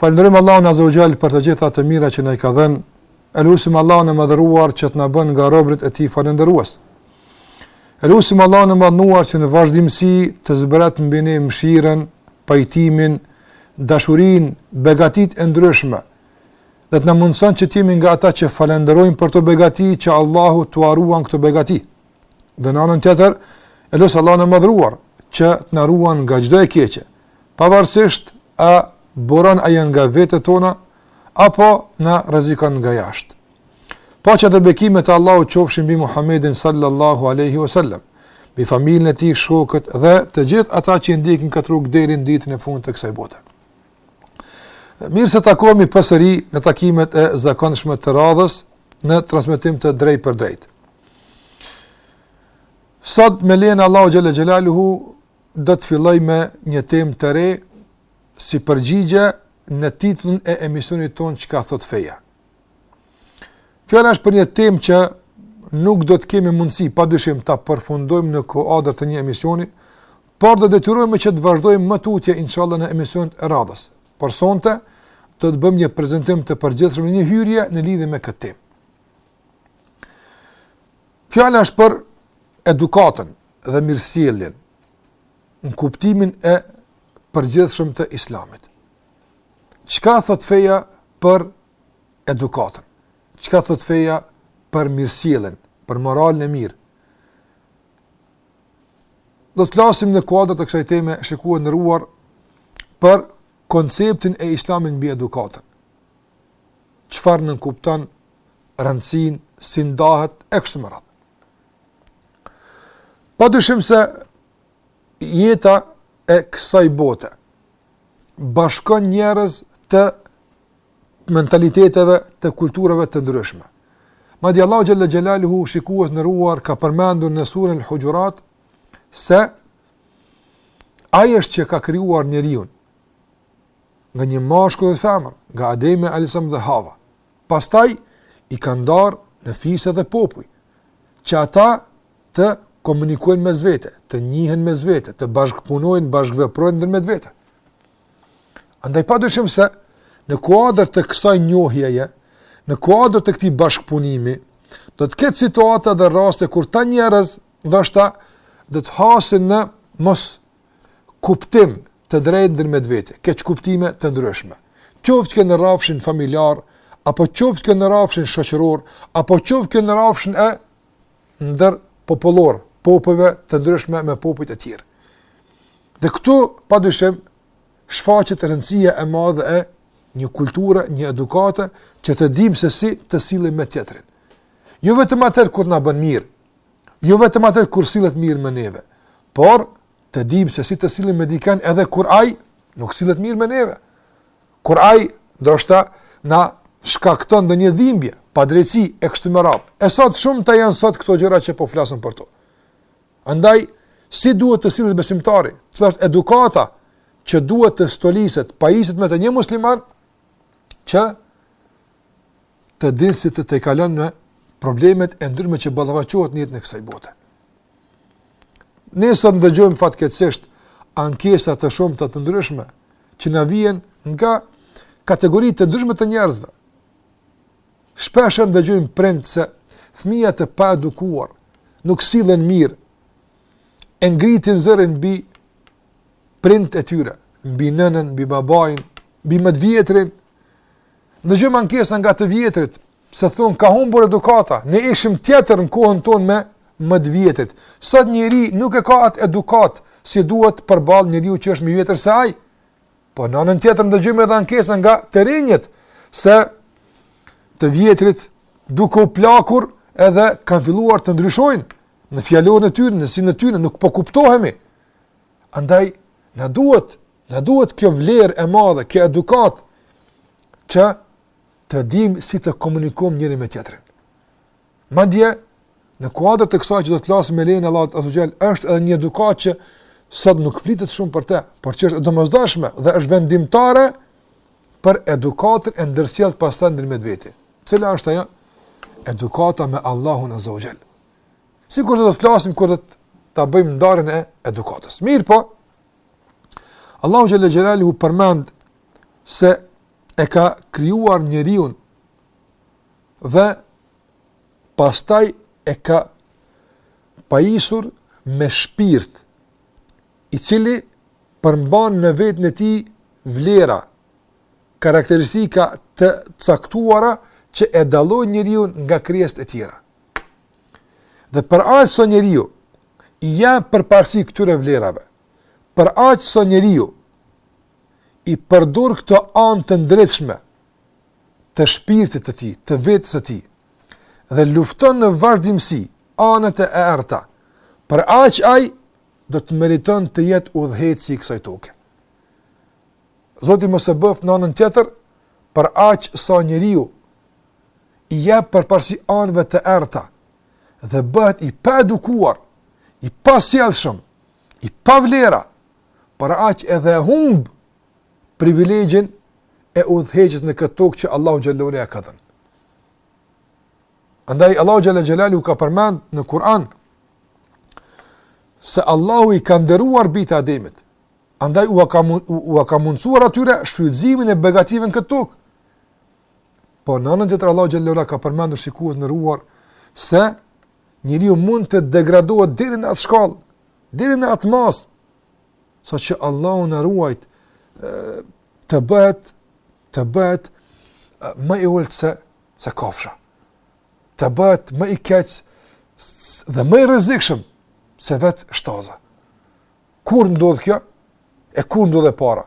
Falënderojmë Allahun Azza wa Jall për të gjitha të mirat që na i ka dhënë. E lusim Allahun e Madhëruar që të na bën nga robërit e Tij falënderues. E lusim Allahun e Madhëruar që në vazhdimësi të zbret mbi ne mëshirën, pajtimin, dashurinë, begatitë e ndryshme. Dhe të na mundëson që të jemi nga ata që falënderojnë për këto begati që Allahu t'ua ruan këto begati. Dhe në anën tjetër, e lusim Allahun e madhëruar, që të na ruan nga çdo e keqe, pavarësisht a buron ajo nga vetet tona, apo na rrezikon nga jashtë. Paqja dhe bekimet e Allahut qofshin mbi Muhammedin sallallahu aleyhi wa sallam, mbi familjen e tij, shokët dhe të gjithë ata që e ndjekin këtë rrugë deri në ditën e fundit të kësaj bote. Mirë se takohemi përsëri në takimet e zakonshme të radhës në transmetim të drejtpërdrejtë. Sot me lejen e Allahut xhalla xhelaluhu do të fillojmë një temë të re si përgjigje në titullin e emisionit tonë çka thotë feja. Fjala është për një temë që nuk do të kemi mundësi padyshim ta përfundojmë në kuadër të një emisioni, por do detyrohemi që të vazhdojmë më tutje inshallah në emisionet e radhës. Por sonte do të bëjmë një prezantim të përgjithshëm, një hyrje në lidhje me këtë temë. Fjala është për edukatën dhe mirësjelljen në kuptimin e përgjithshëm të Islamit. Çka thotë feja për edukatën? Çka thotë feja për mirësjelljen, për moralin e mirë? Do të flasim në kuadër të kësaj teme, shikues të nderuar, për konceptin e Islamit mbi edukatën. çfarë nënkupton rëndësinë, si ndahet e kështu me radhë. Pa dyshim se jeta e kësaj bote bashkon njerëz të mentaliteteve, të kulturave të ndryshme. Madje Allahu xhalla xhelaluhu shikues të nderuar ka përmendur në surën Al-Hujurat se ai është që ka krijuar njeriun nga një mashkull dhe femër, nga Ademi alejhi selam dhe Hava. Pastaj i ka ndarë në fise dhe popuj, që ata të komunikojnë mes vete, të njihen mes vete, të bashkëpunojnë, bashkëveprojnë ndërmjet vete. Andaj pa dyshim se në kuadër të kësaj njohjeje, në kuadër të këtij bashkëpunimi, do të ketë situata dhe raste kur ata njerëz, ndoshta, do të hasin në mos kuptim të drejtë ndërmjet vete, keqkuptime të ndryshme. Qoftë kjo në rafshin familjar, apo qoftë kjo në rafshin shoqëror, apo qoftë kjo në rafshin e ndërpopullor, popujve të ndryshme me popujt e tjerë. Dhe këtu, pa dyshim, shfaqet rëndësia e madhe e një kulture, një edukate, që të dimë se si të sillemi me tjetrin. Jo vetëm atëherë kur na bën mirë, Jo vetëm atëherë kur sillet mirë me neve, por të dimë se si të sillim me dikën edhe kur ai nuk sillet mirë me neve. Kur ai ndoshta na shkakton ndonjë dhimbje, padrejtësi e kështu me radhë. E sot të shumta janë sot këto gjëra që po flasim për to. Andaj si duhet të sillet besimtari? Cila është edukata që duhet të stoliset, pajiset me të një musliman që të dijë si të tejkalon me problemet e ndryshme që ballafaqohet në jetën e kësaj bote. Ne sot ndëgjojmë fatkeqësisht ankesa të shumta të ndryshme që na vijnë nga kategori të ndryshme të njerëzve. Shpesh ndëgjojmë prindër se fëmija të paedukuar nuk sillen mirë. E ngritin zërin mbi prindët e tyre, mbi nënën, mbi babain, mbi më të vjetrin, Ndëgjojmë ankesa nga të vjetrit, se thonë ka humbur edukata, ne ishim tjetër në kohën tonë me më të vjetrit. Sot njeri nuk e ka atë edukatë si duhet përballë njeriut që është më vjetër se ai. Po në anën tjetër ndëgjojmë edhe ankesa nga të rinjtë, se të vjetrit duke u plakur edhe kanë filluar të ndryshojnë në fjalorin e tyre, në sinë e tyre, nuk po kuptohemi. Andaj, na duhet Na duhet kjo vlerë e madhe, kjo edukatë që të dimë si të komunikojmë njëri me tjetrin. Madje, në kuadër të kësaj që do të flasim me lejen e Allahut azze ue xhel, është edhe një edukatë që sot nuk flitet shumë për te, por që është e domosdoshme dhe është vendimtare për edukatën e ndërsjellë pastaj ndërmjet veti. Cila është ajo? Edukata me Allahun azze ue xhel. Sikur do të flasim, kur do ta bëjmë ndarjen e edukatës. Mirëpo, Allahu Xhelle Xhelaluhu përmend se e ka krijuar njeriun dhe pastaj e ka pajisur me shpirt i cili përmban në veten e tij vlera, karakteristika të caktuara që e dallojnë njeriun nga krijesat e tjera. Dhe për aq sa njeriu i jep përparësi këtyre vlerave, për aq sa njeriu i përdor këto anë të ndritshme të shpirtit të tij, të vetes së tij dhe lufton në vazhdimësi anët e errëta, për aq ai do të meritojë të jetë udhëheqësi i kësaj toke. Zoti mos e bëftë në anën tjetër, për aq sa njeriu i jep përparësi anëve të errëta dhe bëhet i paedukuar, i pasjellshëm, i pavlera, për aq edhe e humb privilegjin e udhëheqjes në këtë tokë që Allahu xhelle ia ka dhënë. Andaj Allahu xhelle xhelaluhu ka përmend në Kur'an se Allahu i ka nderuar bijtë e Ademit. Andaj ua ka ua ka mundsuar atyre shfrytëzimin e begative në këtë tokë. Por në anën tjetër Allahu xhelle ve ala ka përmendur shikues të nderuar se njeriu mund të degradohet deri në atë shkallë, deri në atë masë, sa që Allahu na ruajt të bëhet të bëhet më i ulët se se kafsha. Të bëhet më i keq dhe më i rrezikshëm se vet shtaza. Kur ndodh kjo? E kur ndodh e para?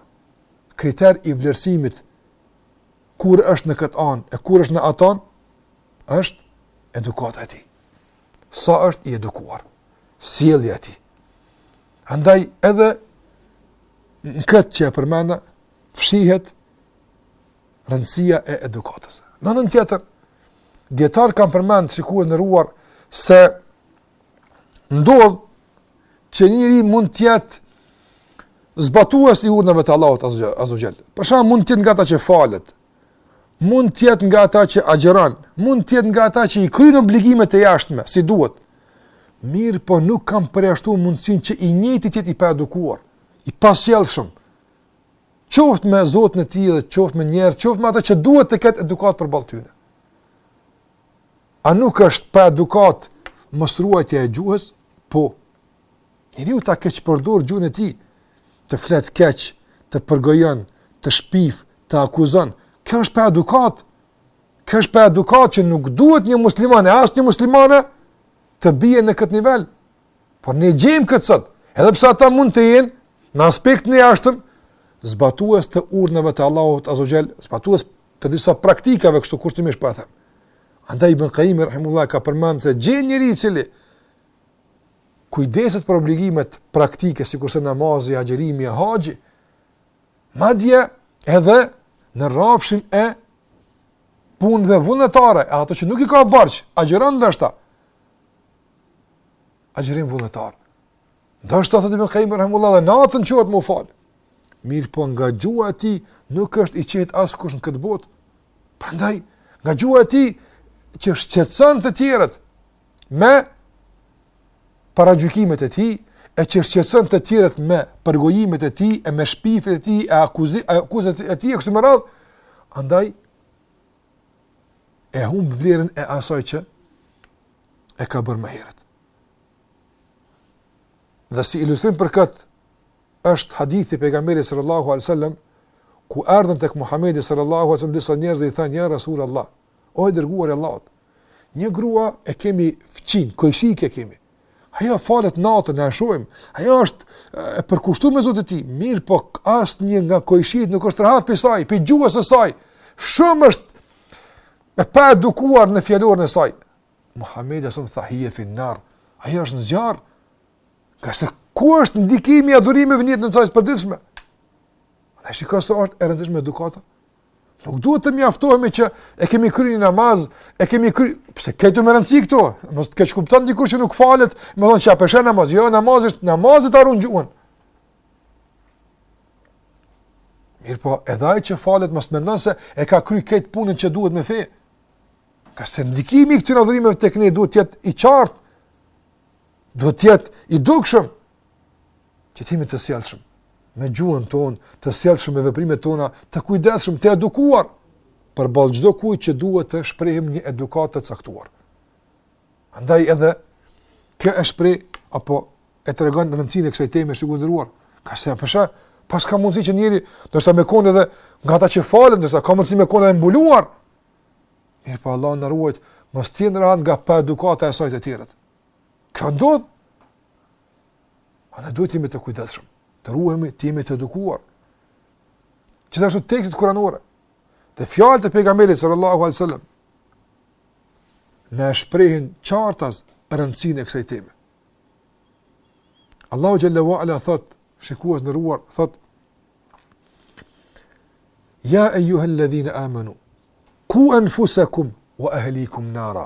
Kriter i vlerësimit kur është në këtë anë e kur është në atë anë është edukata e tij. Sa është i edukuar? Sjellja e tij. Andaj edhe në këtë që e përmenda, fshihet rëndësia e edukatës. Në anën tjetër, dijetarët kanë përmend shikues të nderuar se ndodh që njeriu mund të jetë zbatues i urdhrave të Allahut azze ve xhel. Për shembull mund të jetë nga ata që falet, mund të jetë nga ata që agjëron, mund të jetë nga ata që i kryejnë obligimet e jashtme si duhet. Mirëpo nuk kanë përjashtuar mundësinë që i njëjti të jetë i paedukuar, i pasjellshëm. Qoftë me Zotin e tij dhe qoftë me njerëz, qoftë me ata që duhet të ketë edukatë përballë tyre. A nuk është paedukatë mosruajtja e gjuhës? Po. Njeriu ta keqpërdor gjuhën e tij, të flet keq, të përgojon, të shpif, të akuzon. Kjo është paedukatë. Kjo është paedukatë që nuk duhet një musliman e as një muslimane të bie në këtë nivel. Por ne gjejmë këtë sot, edhe pse ata mund të jenë në aspekt të jashtëm, zbatues të urdhnave të Allahut Azze ue Xhel, zbatues të disa praktikave kështu kushtimisht për po e them. Andaj Ibn Kajimi, rahimehullah, ka përmend se gjen njeri cili kujdeset për obligimet praktike, sikurse namazi, agjerimi, haxhi, madje edhe në rafshin e punëve vullnetare, ato që nuk i ka borxh, agjeron dhe shta, agjërim vullnetar. Domethënë thotë Ibn Kajimi rahimehullah dhe natën çohet me u falë. Mirëpo nga gjuha e tij nuk është i qetë askush në këtë botë. Prandaj, nga gjuha e tij që shqetëson të tjerët me paragjykimet e tij, e që shqetëson të tjerët me përgojimet e tij, e me shpifjet e tij, e akuzat e tij, e kështu me radhë, andaj, e humb vlerën e asaj që e ka bërë më herët. Dhe si ilustrim për këtë është hadithi i pejgamberit sallallahu alajhi wasallam ku erdhën tek Muhamedi sallallahu alajhi wasallam disa njerëz dhe i thanë ja Rasulullah, o i dërguari i Allahut, një grua e kemi fqinj, kojshik e kemi, Ajo falet natën, na e shohim. Ajo është e përkushtuar me Zotin e saj. Mirëpo asnjë nga kojshitë nuk është rahat prej saj, prej gjuhës së saj. Shumë është e paedukuar në fjalorin e saj. Muhamedi alejhi selam tha hije fi nar. Ajo është në zjarr. Ngase ku është ndikimi i adhurimeve në jetën e saj të përditshme? A e shikon sa është e rëndësishme edukata. Nuk duhet të mjaftohemi që e kemi kryer një namaz, e kemi kryer, pse ka rëndësi këtu? Mos të keqkupton dikush që nuk falet, me thon s'çon peshë namaz, jo namaz është namaz ta run gjuhën. Mirëpo, edhe ai që falet mos mendon se e ka kryer krejt punën që duhet me fe. Ngase ndikimi i këtyre adhurimeve tek ne duhet të jetë i qartë. Duhet të jetë i dukshëm, që t'jemi të sjellshëm me gjuhën tonë, të sjellshëm me veprimet tona, të kujdesshëm, të edukuar përballë çdokujt që duhet të shprehim një edukatë të caktuar. Andaj edhe kjo e shpreh apo e tregon rëndësinë e kësaj teme së gjuhëzuar. Ngase apo sha, pas ka mundësi që njëri mund me konë edhe nga ata që falen, do të ka mundësi me konë edhe mbuluar. Mirëpo Allah na ruajt, mos të jenë rahat nga paedukata e saj të tjerët. Kjo ndodh A ne duhet të jemi të kujdesshëm, të ruhemi, të jemi të edukuar. Gjithashtu tekstet kuranore, dhe fjalët e pejgamberit sallallahu alajhi wasallam na shprehin qartas rëndësinë e kësaj teme. Allahu xhel-le ue ala thot, shikues të nderuar, thot Ja ejjuhel-ledhine amanu, ku enfusekum wa ehlikum nara.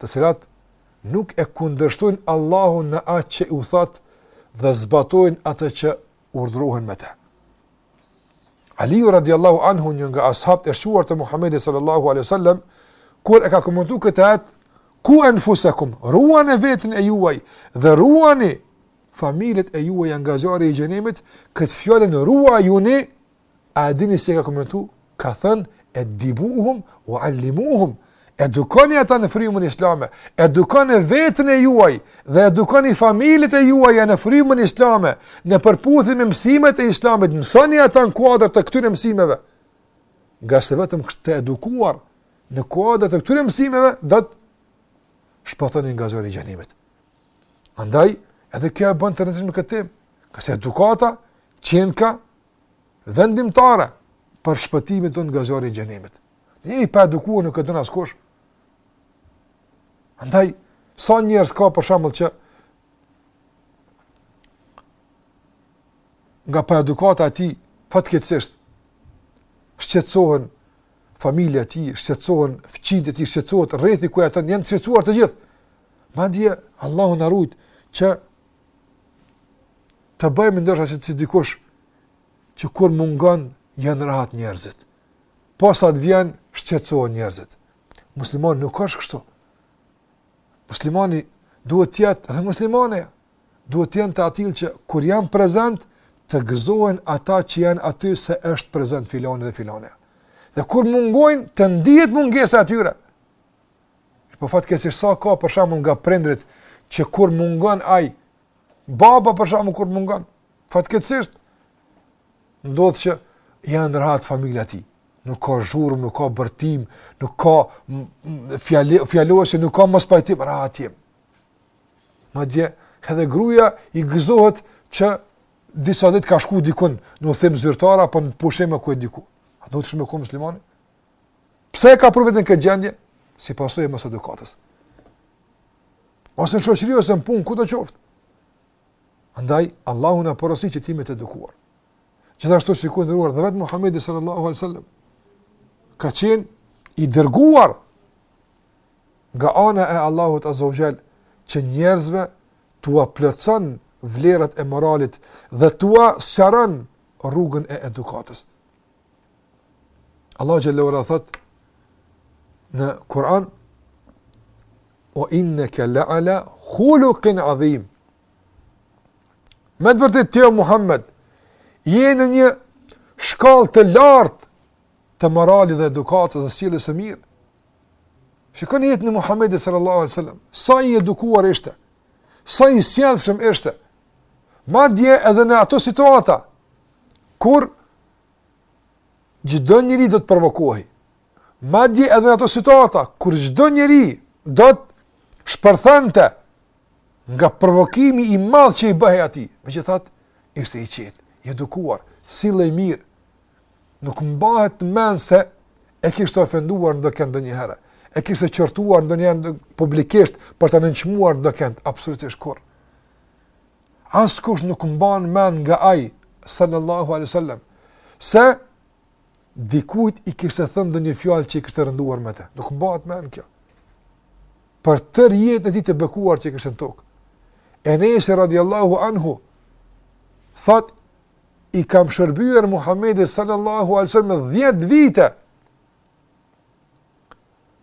të cilat nuk e kundërshtojnë Allahun në atë që u thot dhe zbatojnë atë që urdhërohen me të. Aliu radiallahu anhu një nga ashabët e shquar të Muhammedit sallallahu alaihi sallam, kur e ka komentu këtë ajet, ku enfusekum, ruani veten e juaj dhe ruani familjet e juaj nga zjarri i xhenemit, këtë fjalën ruajuni A e dini si e ka komentu? Ka thënë, edibuhum, ue alimuhum, edukoni ata në frymën islame, edukoni veten e juaj dhe edukoni familjet e juaja në frymën islame, në përputhje me mësimet e islamit, mësoni ata në kuadër të këtyre mësimeve. Ngase vetëm kështu të edukuar në kuadër të këtyre mësimeve, do të shpëtoni nga zjarri i xhenemit. Andaj, edhe kjo e bën të rëndësishme këtë temë, kurse edukata, qenka, vendimtare për shpëtimin tonë nga zjarri i xhenemit. Njerin e paedukuar nuk e don askush. Andaj sa njerëz ka për shembull që nga paedukata e tij fatkeqësisht shqetësohen familja e tij, shqetësohen fqinjtë e tij, shqetësohet rrethi ku jeton, janë të shqetësuar të gjithë. Madje Allahu na rujt që të bëhemi ndonjëherë si dikush që kur mungon janë rahat njerëzit. Posa të vjen, shqetsohen njerëzit. Muslimani nuk është kështu. Muslimani duhet të jetë dhe muslimanja duhet të jenë të atillë që kur janë prezent të gëzohen ata që janë aty se është prezent filani dhe filania. Dhe kur mungojnë të ndihet mungesa e tyre. Po fatkeqësisht sa ka për shembull nga prindrit që kur mungon ai baba për shembull kur mungon fatkeqësisht ndodh që janë rahat familja e tij. Nuk ka zhurmë, nuk ka bërtim, nuk ka fjalosje, nuk ka mospajtim, rahat jemi. Madje, edhe gruja i gëzohet që disa ditë ka shku dikun, në udhëtime zyrtare, apo në pushime ku e di ku. A duhet të ishte kështu muslimani? Pse e ka përvetësu këtë gjendje? Si pasojë e mosedukatës. Ose në shoqëri ose në punë, kudo qoftë. Andaj, Allahu na porosit që të jemi të edukuar. Gjithashtu shikues të nderuar, dhe vetë Muhammedi sallallahu alaihi sallam, ka qenë i dërguar nga ana e Allahut azze ue xhel, që njerëzve t'ua plotson vlerat e moralit dhe t'ua sqaron rrugën e edukatës. Allahu xhele ve ala thot në Kur'an ve innaka la'ala khuluqin azim. Me të vërtetë ti o Muhammed je në një shkallë të lartë të moralit dhe edukatës dhe sjelljes së mirë. Shikoni jetën e Muhamedit sallallahu alaihi wasallam, sa i edukuar ishte, sa i sjellshëm ishte. Madje edhe në ato situata kur Çdo njeri do të provokohej. Madje edhe në ato situata kur çdo njeri do të shpërthente nga provokimi i madh që i bëhej atij, megjithatë ishte i qetë, i edukuar, sillej mirë. Nuk mbahet mend se e kishte ofenduar ndokënd ndonjëherë, e kishte qortuar ndonjëherë publikisht për ta nënçmuar ndokënd, absolutisht kurrë. Askush nuk mban mend nga ai sallallahu alaihi wasallam se dikujt i kishte thënë ndonjë fjalë që i kishte rënduar me të. Nuk mbahet mend kjo. Për tërë jetën e tij të bekuar që e kishte në tokë. Enesi radiallahu anhu, thotë, i kam shërbyer Muhammedit sallallahu alaihi wasallam dhjetë vite.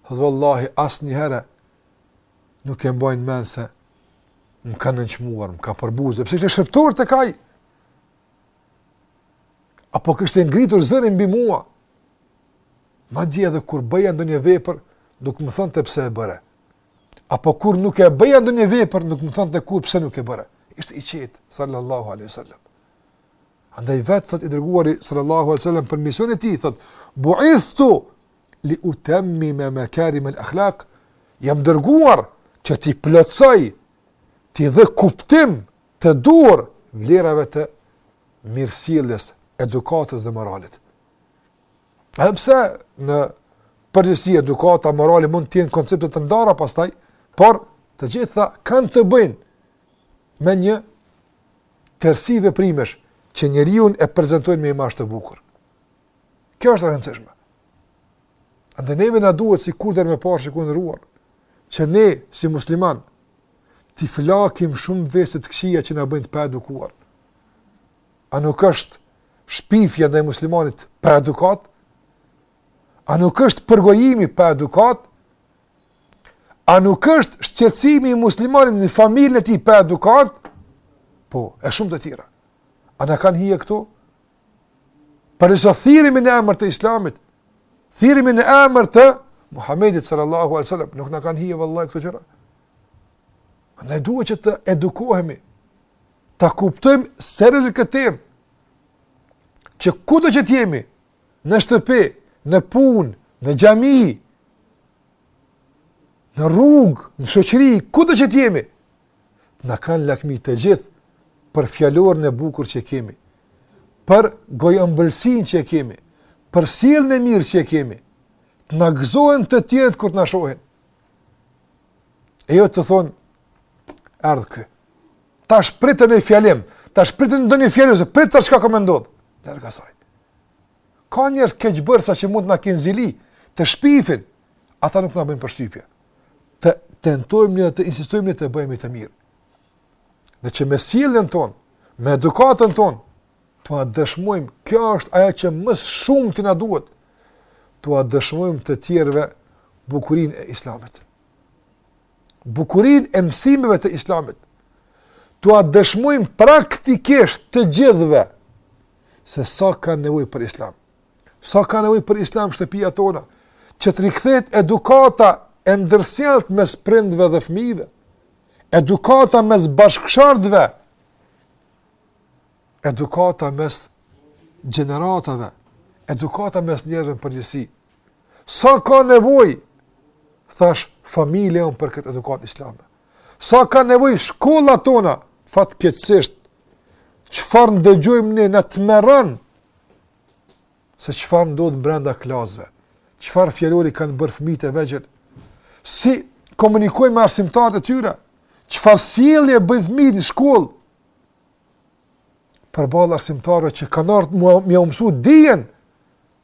Thotë, vallahi, asnjëherë, nuk e mbaj në mend se Më ka nënçmuar, më ka përbuzur, pse isha shërbëtor tek ai, apo kishte ngritur zërin mbi mua. Madje edhe kur bëja ndë një vepër, nuk më thënë të pse e bëre. Apo kur nuk e bëja ndonjë vepër, nuk më thoshte kurrë pse nuk e bëre. Ishte i qetë, sallallahu alaihi sallam. Andaj vetë, thotë i dërguari, sallallahu alaihi sallam, për misionin e tij, thotë, buithtu, li utemmime makarim el akhlak, jam dërguar që t'i plotësoj, t'i jap kuptim të duhur vlerave të mirësjelljes, edukatës dhe moralit. Edhe pse në përgjithësi edukata, morali mund të jenë koncepte të ndara pastaj, por të gjitha kanë të bëjnë me një tërësi veprimesh që njeriun e prezantojnë me imazh të bukur. Kjo është e rëndësishme. Andaj neve na duhet sikurse më parë që kemi uruar, që ne si muslimanë, t'i flakim shumë vese të këqija që na bëjnë të paedukuar. A nuk është shpifja ndaj muslimanit paedukatë? A nuk është përgojimi paedukatë? A nuk është shqetësimi i muslimanit në familjen e tij paedukatë? Po, e shumë të tjera. A na kanë hije këtu? Përse thirremi në emër të islamit, thirremi në emër të Muhamedit sallallahu alejhi ve selem, nuk na kanë hije vallahi këto gjëra. Na duhet që të edukohemi, ta kuptojmë seriozisht këtë temë. Që kudo që të jemi, në shtëpi, në punë, në xhami, në rrugë, në shoqëri, kudo që të jemi, Të na kenë lakmi të gjithë për fjalorin e bukur që kemi, për gojëmbëlsinë që kemi, për sjelljen e mirë që kemi. Të na gëzohen të tjerët kur të na shohin. E jo të thonë, erdh ky. Tash prite një fjalim, tash prite ndonjë fjalim, se prite çka ka me ndodhë. Larg saj. Ka njerës keqbërës, që mund të na kenë zili, të shpifin, ata nuk na bëjnë përshtypje. të tentojmë ne dhe të insistojmë ne të bëhemi të mirë. Dhe që me sjelljen tonë, me edukatën tonë, t'ua dëshmojmë, kjo është ajo që më së shumti na duhet, t'ua dëshmojmë të tjerëve bukurinë e islamit. Bukurinë e mësimeve të islamit. T'ua dëshmojmë praktikisht të gjithëve, se sa kanë nevojë për islam. Sa kanë nevojë për Islam shtëpiat tona, që të rikthehet edukata e ndërsjelltë mes prindëve dhe fëmijëve. Edukata mes bashkëshortëve. Edukata mes gjeneratave, edukata mes njerëzve në përgjithësi. Sa ka nevojë thashë familja jonë për këtë edukatë islame. Sa kanë nevojë shkollat tona fatkeqësisht çfarë ndëgjojmë ne na tmerron se çfarë ndodh brenda klasëve, çfarë fjalori kanë bërë fëmijët e vegjël, si komunikojnë me arsimtarët e tyre, çfarë sjellje bëjnë fëmijët në shkollë, përballë arsimtarëve që kanë ardhë me jau mësu dijen,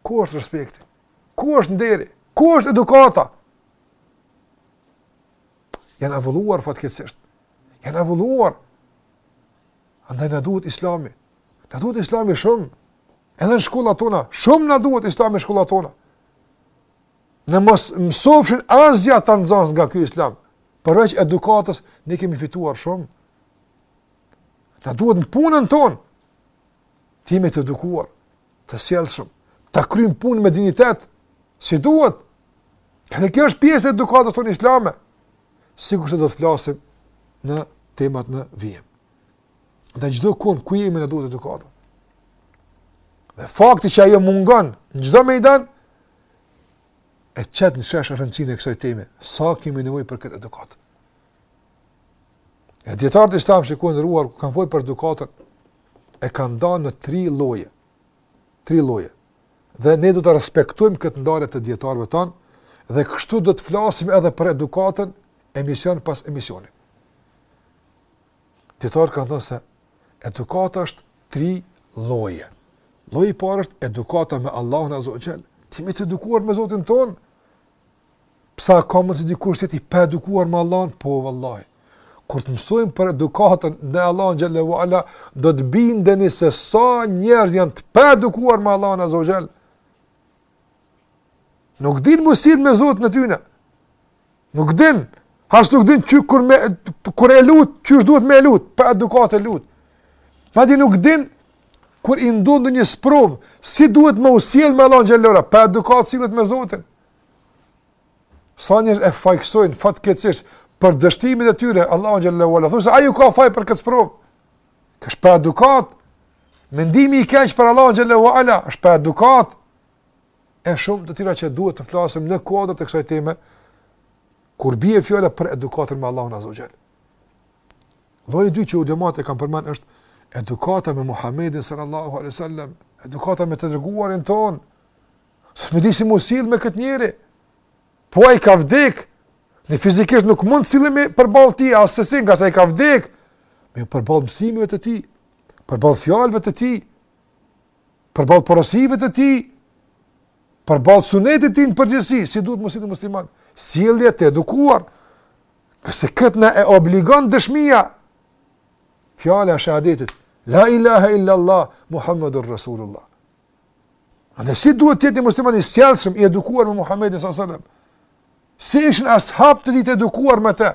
ku është respekti, ku është nderi, ku është edukata, janë avulluar fatkeqësisht, janë avulluar, andaj na duhet islami, Na duhet islami shumë, edhe në shkollat tona, shumë na duhet islami në shkollat tona. Në mos mësofshin asgja tjetër nxënësit nga ky islam, përveç edukatës, ne kemi fituar shumë. Na duhet në punën tonë, të jemi të edukuar, të sjellshëm, ta kryejmë punën me dignitet, si duhet, Dhe kjo është pjesë e edukatës tonë islame. Sikurse do të flasim në temat në vijim. Dhe çdokund ku jemi na duhet edukata. Dhe fakti që ajo mungon në çdo mejdan e qet në shesh rëndësinë e kësaj teme. Sa kemi nevojë për këtë edukatë. E dijetarët islam, shikues të nderuar, kur kanë fol për edukatën e kanë da në tri lloje. Tri lloje. Dhe ne do të respektojmë këtë ndarje të dijetarëve tanë dhe kështu do të flasim edhe për edukatën emision pas emisioni. Dijetarët kanë thënë se edukata është tri lloje. Lloji i parë është edukata me Allahun Azza wa Jall, të jemi të edukuar me Zotin tonë. Pse ka mundsi dikush të jetë i paedukuar me Allahun? Po vallahi. Kur të mësojmë për edukatën me Allahun Xhalla wa Ala, do të bindeni se sa njerëz janë të paedukuar me Allahun Azza wa Jall. Nuk din me u sjell me Zotin e tyre. Nuk din, as nuk din kur, me, kur e lut, qysh duhet me e lut, pa edukatë e lut. Madje nuk din, kur i ndodh ndonjë sprovë, si duhet me u sjell me Allahun Xhalla wa Ala, pa edukatë sillet me Zotin. Sa njerëz e fajësojnë, fatkeqësisht, për dështimet e tyre, Allahun Xhalla wa Ala, thonë se ai ka faj për këtë sprovë, kjo është paedukatë, mendimi i keq për Allahun Xhalla wa Ala është paedukatë, e shumë të tjera që duhet të flasim në kuadër të kësaj teme, kur bie fjala për edukatën me Allahun Azza wa Jall. Lloji i dytë që ulemat e kanë përmend është edukata me Muhamedin sallallahu alaihi wasallam, edukata me të dërguarin tonë. Se me dit si me u sjell me këtë njeri. Po ai ka vdek. Ne fizikisht nuk mund të sillemi përballë tij assesi ngase ai ka vdek. Ama përballë mësimeve të tij, përballë fjalëve të tij. përballë porosive të tij, përballë sunetit të tij në përgjithësi, si duhet me u sjell një musliman, sjellje të edukuar. Ngase këtë na e obligon dëshmia, fjala e shahadetit, la ilaha illa Allah, Muhammadur Rasulullah. Edhe si duhet të jetë një musliman i sjellshëm, i edukuar me Muhammedin sallallahu alaihi wasallam? Si ishin ashabët e tij të edukuar me të?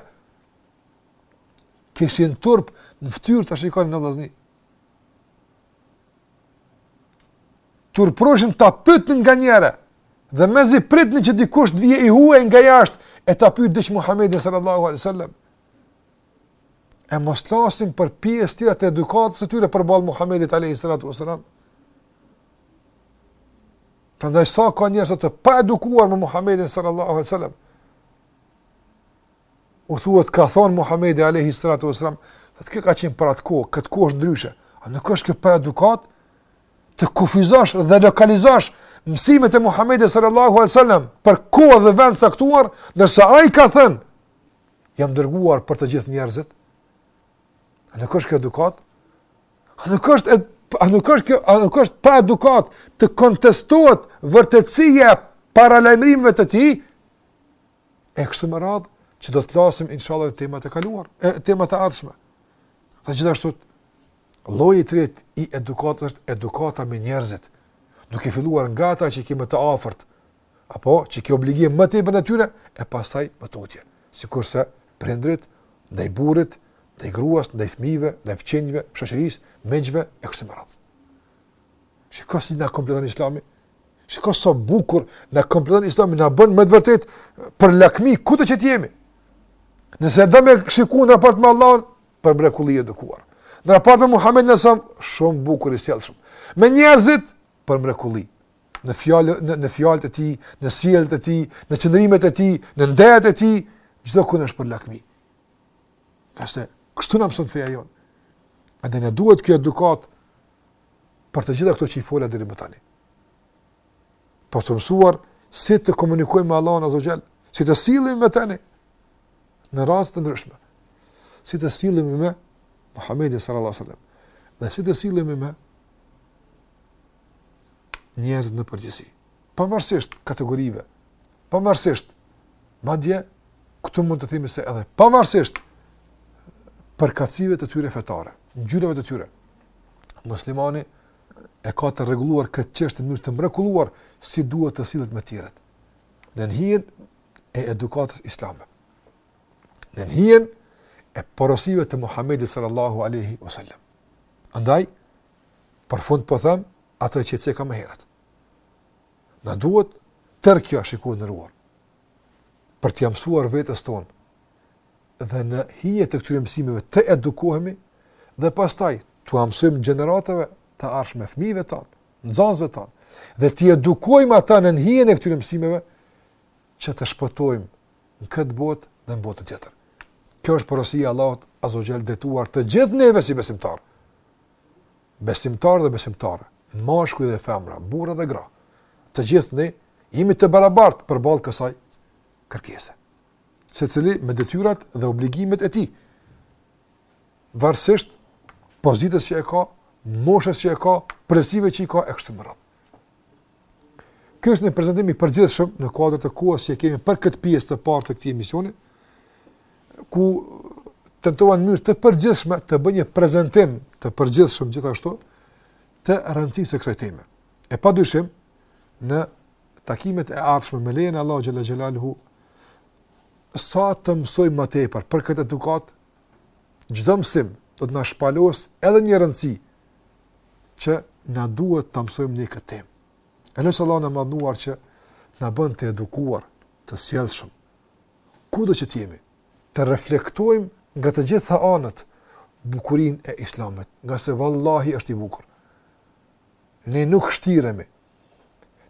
Kishin turp në fytyrë ta shikonin, vllazni. turpëroshin ta pyetnin nganjëherë dhe mezi pritnin që dikush të vijë i huaj nga jashtë e ta pyet diç Muhamedin sallallahu alaihi wasallam. E mos flasim për pjesë tjera të edukatës së tyre përballë Muhamedit alayhi salatu wasalam. Prandaj sa ka njerëz të paedukuar me Muhamedin sallallahu alaihi wasallam. U thuhet ka thënë Muhamedi alayhi salatu wasalam, kjo ka qenë për atë kohë, këtë kohë është ndryshe. A nuk është kjo pa edukat? Të kufizosh dhe lokalizosh mësimet e Muhamedit sallallahu alaihi wasallam për kohë dhe vend caktuar, ndërsa ai ka thënë jam dërguar për të gjithë njerëzit. A nuk është kjo edukat? A nuk është a nuk është kjo, a nuk është pa edukat të kontestohet vërtetësia e paralajmërimeve të tij? E kështu me radhë që do të flasim inshallah në temat e kaluar, e temat e ardhshme. Dhe gjithashtu lloji i tretë i edukatës është edukata me njerëzit, duke filluar nga ata që i kemi të afërt, apo që i ke obligim më tepër ndaj tyre, e pastaj më tutje. Sikurse prindrit, ndaj burrit, ndaj gruas, ndaj fmijve, ndaj fqinjve, shoqëris, miqve, e kështu me radhë. Shiko si na kompleton Islami. Shiko sa bukur na kompleton Islami, na bën me të vërtet për lakmi kudo që të jemi. Nëse do me shikuar në raport me Allahun, për mrekulli i edukuar. Në raport me Muhammedin a.s., shumë bukur i sjellshëm. Me njerëzit, për mrekulli. Në fjalë, në, në fjalët e tij, në sjelljet e tij, në qëndrimet e tij, në ndejat e tij, gjithkund është për lakmi. Pse, kështu na mëson feja jonë. Andaj na duhet kjo edukat për të gjitha këto që i fola deri më tani. Për të mësuar si të komunikojmë me Allahun Azza Jall, si të sillim me të në raste të ndryshme. Si të sillim me Muhamedin sallallahu alaihi wasallam. Dhe si të sillim me njerëz në përgjithësi. Pavarësisht kategorive, pavarësisht madje këtu mund të themi se edhe pavarësisht përkatësive të tyre fetare, ngjyrave të tyre, muslimani e ka të rregulluar këtë çështje në mënyrë të mrekulluar si duhet të sillet me të tjerët. Në hijen e edukatës islame. Në hijen e porosive të Muhamedit sallallahu alaihi wasallam. Andaj për fund po them atë që ceka më herët. Na duhet tërë kjo shikues të nderuar. Për t'ia mësuar vetes tonë dhe në hije të këtyre mësimeve të edukohemi dhe pastaj t'ua mësojmë gjeneratave të ardhshme fëmijëve tanë, nxënësve tanë dhe t'i edukojmë ata në hijen e këtyre mësimeve që të shpëtojmë në këtë botë dhe në botën tjetër. Kjo është porosia e Allahut Azza wa Jall e drejtuar të gjithë neve si besimtar. Besimtar dhe besimtare, mashkuj dhe femra, burra dhe gra. Të gjithë ne jemi të barabartë përballë kësaj kërkese. secili me detyrat dhe obligimet e tij. Varësisht pozitës që e ka, moshës që e ka, prirjeve që i ka e kështu me radhë. Ky është një prezantim i përgjithshëm në kuadër të kohës që kemi për këtë pjesë të parë të këtij emisioni, ku tentuam në mënyrë të përgjithshme të bëjmë një prezantim të përgjithshëm gjithashtu të rëndësisë së kësaj teme. E padyshim, në takimet e ardhshme me lejen e Allahu xhalla xhelaluhu sa të mësojmë më tepër për këtë edukat çdo mësim do të na shpalos edhe një rëndësi që na duhet ta mësojmë njëkët temë. E lus Allahun e madhnuar që t'na bën të edukuar, të sjellshëm, kudo që t'jemi, të reflektojmë nga të gjitha anët bukurinë e islamit, ngase vallahi është i bukur. Ne nuk shtiremi.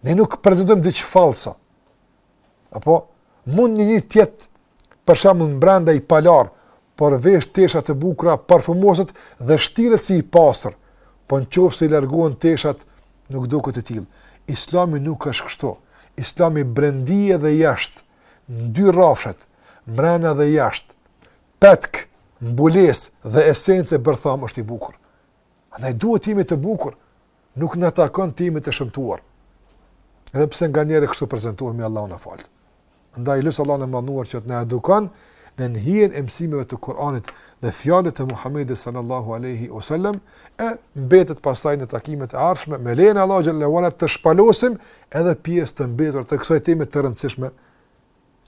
Ne nuk pretendojmë diçka fallso. Apo mund një njeri t'jetë për shembull brenda i palarë, por vesh tesha të bukura, parfumoset dhe shtiret si i pasur, po në qofë se i largohen teshat, nuk duket i tillë. Islami nuk është kështu. Islami brendi dhe jashtë, në dy rrafshet, mrena dhe jashtë, petk, mbulesë dhe esencë e bërthamë është i bukur. Andaj duhet të jemi të bukur, nuk na takon të jemi të shëmtuar. Edhe pse nganjëherë kështu prezantohemi Allahu na faltë. Andaj lus Allahun e madhnuar që të na edukon në hijen e mësimeve të Kuranit dhe fjalëve të Muhamedit sallallahu alaihi wasallam e mbetet pastaj në takimet e ardhshme me lejen e Allahu xhallahu ala të shpalosim edhe pjesët e mbetura të kësaj teme të rëndësishme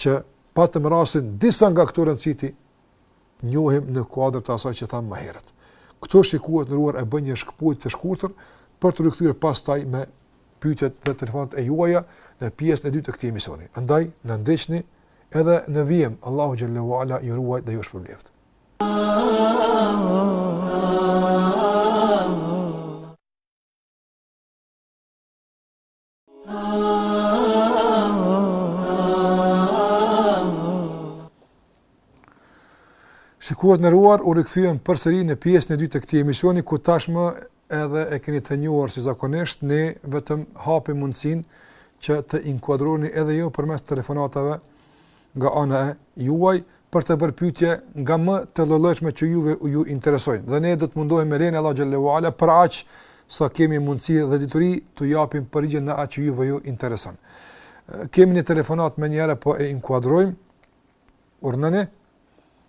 që patëm rastin disa nga këto rëndësi t'i njohim në kuadër të asaj që thamë më herët. Këtu shikues të nderuar e bëjmë një shkëputje të shkurtër për t'u rikthyer pastaj me pyetjet dhe telefonatat e juaja në pjesën e dytë të këtij emisioni. Andaj na ndiqni edhe në vijim. Allahu xhallahu ala ju ruajt dhe ju shpërbleftë. Shikues të nderuar, u rikthyem përsëri në pjesën e dytë të këtij emisioni, ku tashmë edhe e keni të njohur si zakonisht, ne vetëm hapim mundësinë që të inkuadroheni edhe ju përmes telefonatave nga ana e juaj për të bërë pyetje nga më të llojllojshme që juve ju interesojnë dhe ne do të mundohemi me lejen e Allahu xhallahu ala për aq sa kemi mundësi dhe dituri t'ju japim përgjigjen në atë që juve ju intereson. Kemi një telefonatë menjëherë po e inkuadrojmë. Urdhnoni.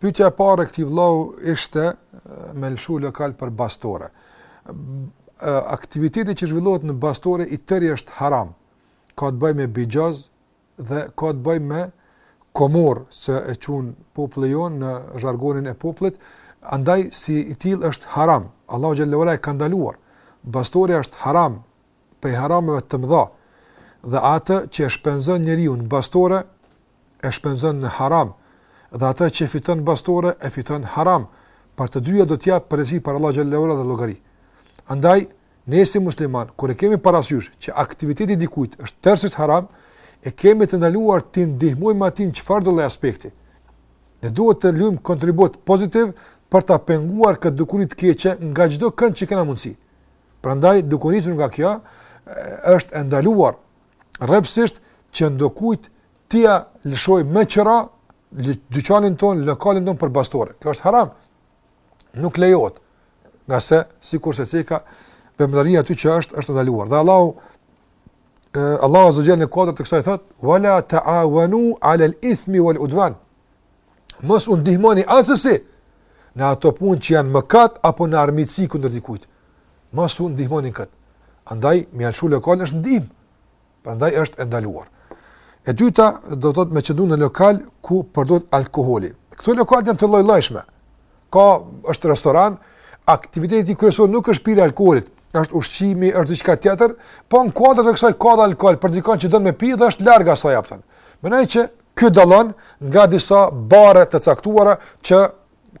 Pyetja e parë e këtij vllau ishte me lëshu lokal për bastore. Aktiviteti që zhvillohet në bastore i tëri është haram. Ka të bëjë me bixhoz dhe ka të bëjë me komor si e qun populli jonë në zhargonin e popullit, andaj si i tillë është haram. Allahu xhelle ue ala e ka ndaluar. Bastorja është haram, prej harameve të mëdha dhe atë që e shpenzon njeriu në bastore e shpenzon në haram dhe atë që fiton n'bastore e fiton haram për të dyja do të jap përgjegjsi para Allahut xhelle ue ala dhe llogari andaj ne si muslimanë kur e kemi parasysh që aktiviteti i dikujt është tërësisht haram e kemi të ndaluar t'i ndihmojmë atij n'çfarëdo lloj aspekti. Ne duhet të lujmë kontribut pozitiv për ta penguar këtë dukuri të keqe nga çdo kënd që kena mundësi. Prandaj duke u nisur nga kjo, është e ndaluar rreptësisht që ndokujt t'ia lëshojmë me qëra dyqanin tonë, lokalin tonë për bastore. Kjo është haram. Nuk lejohet. Ngase, sikurse ceka, veprimtaria aty që është, është e ndaluar. Dhe Allahu, Allahu azze ue xhel në kuadër të kësaj thotë, Ve la teavenu alel ithmi vel udvan. mos u ndihmoni asesi në ato punë që janë mëkat apo në armiqësi kundër dikujt. Mos u ndihmoni kët. Andaj me ia lshu lokal është ndihmë. Prandaj është e ndaluar. E dyta do të thotë me qëndru në lokal ku përdoret alkooli. Këto lokale janë të llojllojshme. Ka është restoran, aktiviteti kryesor nuk është pirja e alkoolit, është ushqimi, është diçka tjetër, po në kuadër të kësaj ka dhe alkool për dikon që don me pi dhe është larg asaj oferte. Mendoj që Ky dallon nga disa bare të caktuara që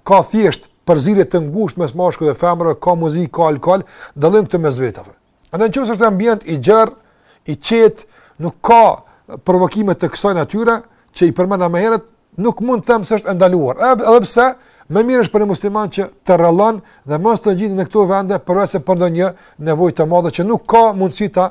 ka thjesht përzierje të ngushtë mes meshkujve dhe femrave, ka muzikë, ka alkool, dallojnë këto mes veti. Andaj nëse është ambient i gjerë, i qetë, nuk ka provokime të kësaj natyre që i përmenda më herët, nuk mund të them se është e ndaluar. Edhe pse më mirë është për një musliman që t'i rrallon dhe mos të gjindet në këto vende përveçse për ndonjë nevojë të madhe që nuk ka mundësi ta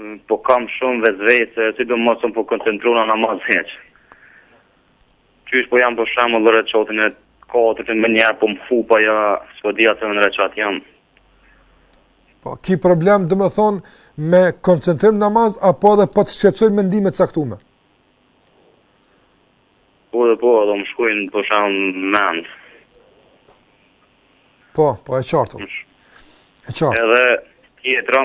Unë po kam shumë vesvese, sidomos s'un po koncentrohna në namaz hiç. Qysh po jam për shembull në reqatin e katërt menjëherë, po më fu pa ja, s'po di a cilin reqat jam. Po, ki problem domethonë me koncentrim n'namaz, apo edhe po të shqetsojnë mendime t'caktume? Po dhe po, edhe më shkojnë për shembull mendt. Po, po e qartë. E qartë. Edhe tjetra,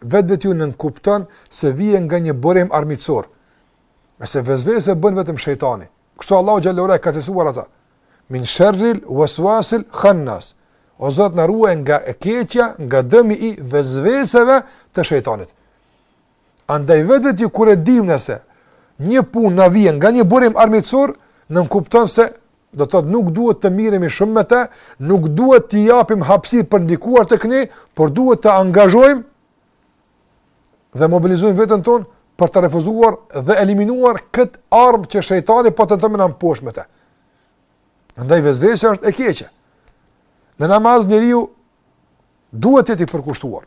Vetvetiu e nënkupton se vjen nga një burim armiqësor. E se vezvese bën vetëm shejtani. Kështu Allahu xhele ve ala i ka cilësuar ata. Min sharril waswasil khannas. O Zot na ruaj nga e keqja, nga dëmi i vezveseve të shejtanit. Andaj vetvetiu kur e dimë se një punë na vjen nga një burim armiqësor, nënkupton se Do të thotë nuk duhet të merremi shumë me të, nuk duhet t'i japim hapësirë për ndikuar tek ne, por duhet të angazhojmë dhe mobilizojmë veten tonë për të refuzuar dhe eliminuar këtë armë që shejtani po tenton me na mposh me të. Andaj vezvesja është e keqe. Në namaz njeriu duhet të jetë i përkushtuar.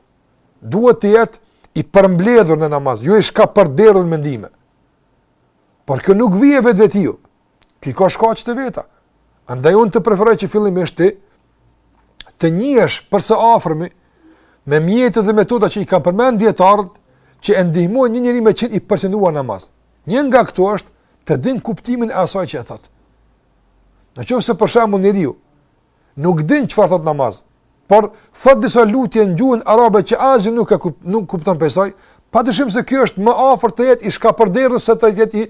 Duhet të jetë i përmbledhur në namaz, jo i shkapërderdhur në mendime. Por kjo nuk vjen vetvetiu, Kjo ka shkaqet e veta. Andaj unë të preferoj që fillimisht ti të njihesh për së afërmi me mjetet dhe metodat që i kanë përmend dietarët që e ndihmojnë një njeri me qenë i përqendruar në namaz. Një nga këto është të din kuptimin e asaj që e thot. Në qoftë se për shembull njeriu nuk din çfarë thot namaz, por thot disa lutje në gjuhën arabe që asgjë nuk e kup, nuk kupton pse, padyshim se ky është më afër të jetë i shkapërderrës se të jetë i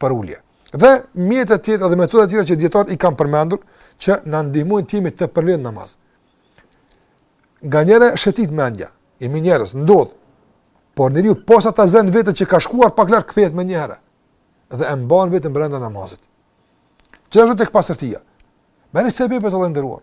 përulje. Dhe mjete tjera dhe metoda tjera që dijetarët i kanë përmendur, që na ndihmojnë të jemi të përulur në namaz. Nganjëherë shëtit mendja, jemi njerëz, ndodh, por njeriu posa ta zën veten që ka shkuar pak larg kthehet me njëherë, dhe e mban vetën brenda namazit. Gjithashtu tek pastërtia. Merrni sebepet e nderuar.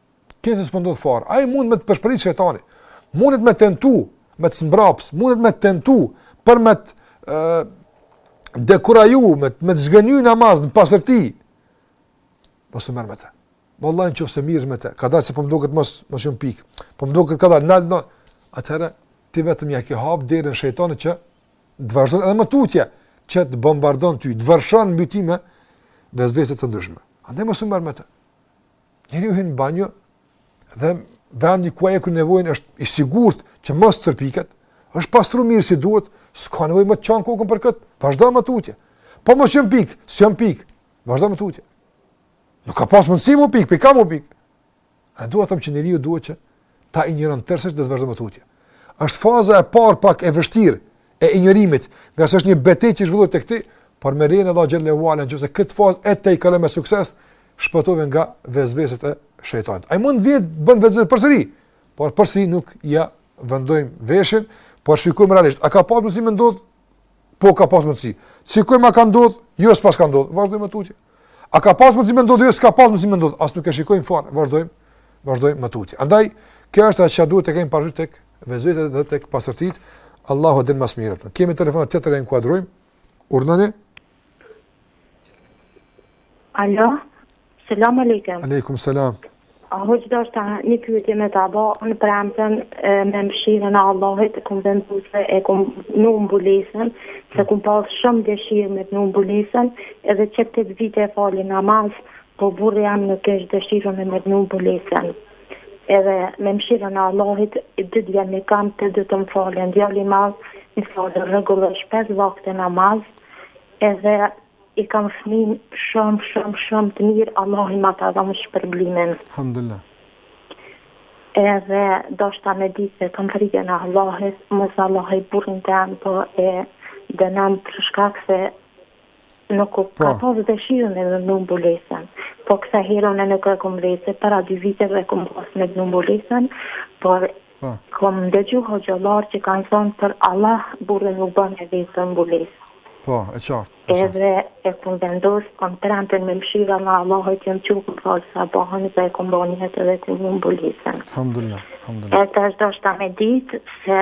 Tjetër s'po ndodh fare. Ai mund me të pëshpërit shejtani. Mundet me tentu, me të zmbraps, mundet me tentu për me të ë dekuraju, me të, me të zhgënjy namaz në pastërti. Mos u merr me të. Vallahi nëse merresh me të. Ka dalë se po më duket mos mos jam pik. Po më duket ka dalë nal në atëherë ti vetëm ja ke hap derën shejtanit që të vazhdon edhe më tutje që të bombardon ty, të vërshon mbi ty me vezvese të ndryshme. Andaj mos u merr me të. Njeriu hyn në banjë dhe vendi ku ai e kryn nevojën është i sigurt që mos stërpiket, është pastruar mirë si duhet, s'ka nevojë më të çan kokën për kët, vazhdo më tutje. Po mos jam pik, s'jam pik, vazhdo më tutje. Nuk ka pas mundësi m'u pik, pika m'u pik. E dua të them që njeriu duhet që Ta injoron tërësisht dhe të vazhdon më tutje. Është faza e parë pak e vështirë e injorimit, ngase është një betejë që zhvillohet tek ti, por me lejen e Allahut xhele ve ala nëse këtë fazë e tejkalon me sukses, shpëtove nga vezveset e shejtanit. Ai mund të vjen të bën vezvese përsëri, por përsëri nuk ja vendojmë veshin, por shikojmë realisht, a ka pas mundësi me ndodh Po ka pas mundësi. Shikojmë a ka ndodhë, jo s'pas ka ndodhë, vazhdojmë më tutje. A ka pas mundësi me ndodhë, jo s'ka pas mundësi me ndodhë, as nuk e shikojmë fare, vazhdojmë, vazhdojmë më tutje. Andaj, kjo është ajo çka duhet të kemi parasysh tek vesveset dhe tek pastërtitë, Allahu e din më së miri. Kemi telefonatë tjetër, e inkuadrojmë, urdhnoni. Alo? Selam alejkum. Alejkum selam. A hoxhë, deshta një pyetje me ta bë, t'premten me mëshirën e Allahit e kam vendos e kam vnu mbulesën, se kam pas shumë dëshirë me vnu mbulesën, edhe qe tetë vite e fali namaz, po burri jem nuk kish dëshirën me e vnu mbulesën. Edhe me mëshirën e Allahit, i dy djem i kam të dytë më falen, djali i madh, më falen rregullisht 5 vakte namaz, edhe I kam fëmijë shumë shumë shumë të mirë Allahi ma ka dhanë shpërblimin. Elhamdulillah. Edhe deshta me ditë se kam frikën e Allahit, mos Allahi burrin tem po e dënon për shkak se nuk u po. ka pas dëshirën me e vnu mbulesën. Po kësaj here unë nuk e kom vetë, para dy viteve e kom pas me vnu mbulesën, por Po. Kam ndëgju hoxhallarë që kanë thonë për Allah burrin nuk ban me vetë për mbulesë. Po, e qartë, e qartë. Edhe e kom vendosë, t'premten me mëshirën e Allahit jam çu, kom falë sabahin edhe e kom ba njet edhe kom vnu mbulesën. Hamdullillah, hamdullillah. E tash deshta me ditë se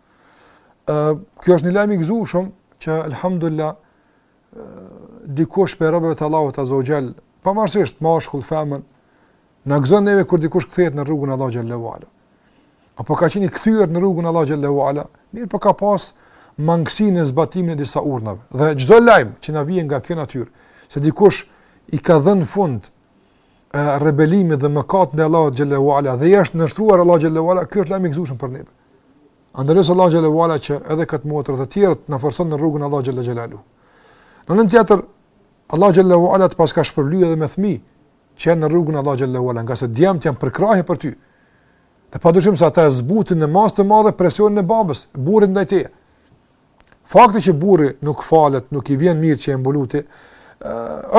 Ë kjo është një lajm i gëzueshëm që alhamdulillah dikush prej robëve të Allahut azza wa jall, pavarësisht mashkull femër, na gëzon neve kur dikush kthehet në rrugën e Allahut xhelle ve ala. Apo ka qenë i kthyer në rrugën e Allahut xhelle ve ala, mirëpo ka pas mangësi në zbatimin e disa urdhnave. Dhe çdo lajm që na vjen nga kjo natyrë, se dikush i ka dhënë fund rebelimit dhe mëkatit ndaj Allahut xhelle ve ala dhe i është nënshtruar Allahut xhelle ve ala, ky është lajm i gëzueshëm për ne. Andaj lus Allahun xhelle ve ala që edhe këtë motër dhe tjerët t'na forcon në rrugën e Allahut xhelle ve ala. Në anën tjetër Allahu xhelle ve ala të paska shpërblyer edhe me fëmijë që janë në rrugën e Allahut xhelle ve ala, ngase djemtë janë përkrahje për ty. Dhe padyshim se ata e zbutin në masë të madhe presionin e babës, burrit ndaj teje. Fakti që burri nuk falet, nuk i vjen mirë që je mbulu ti,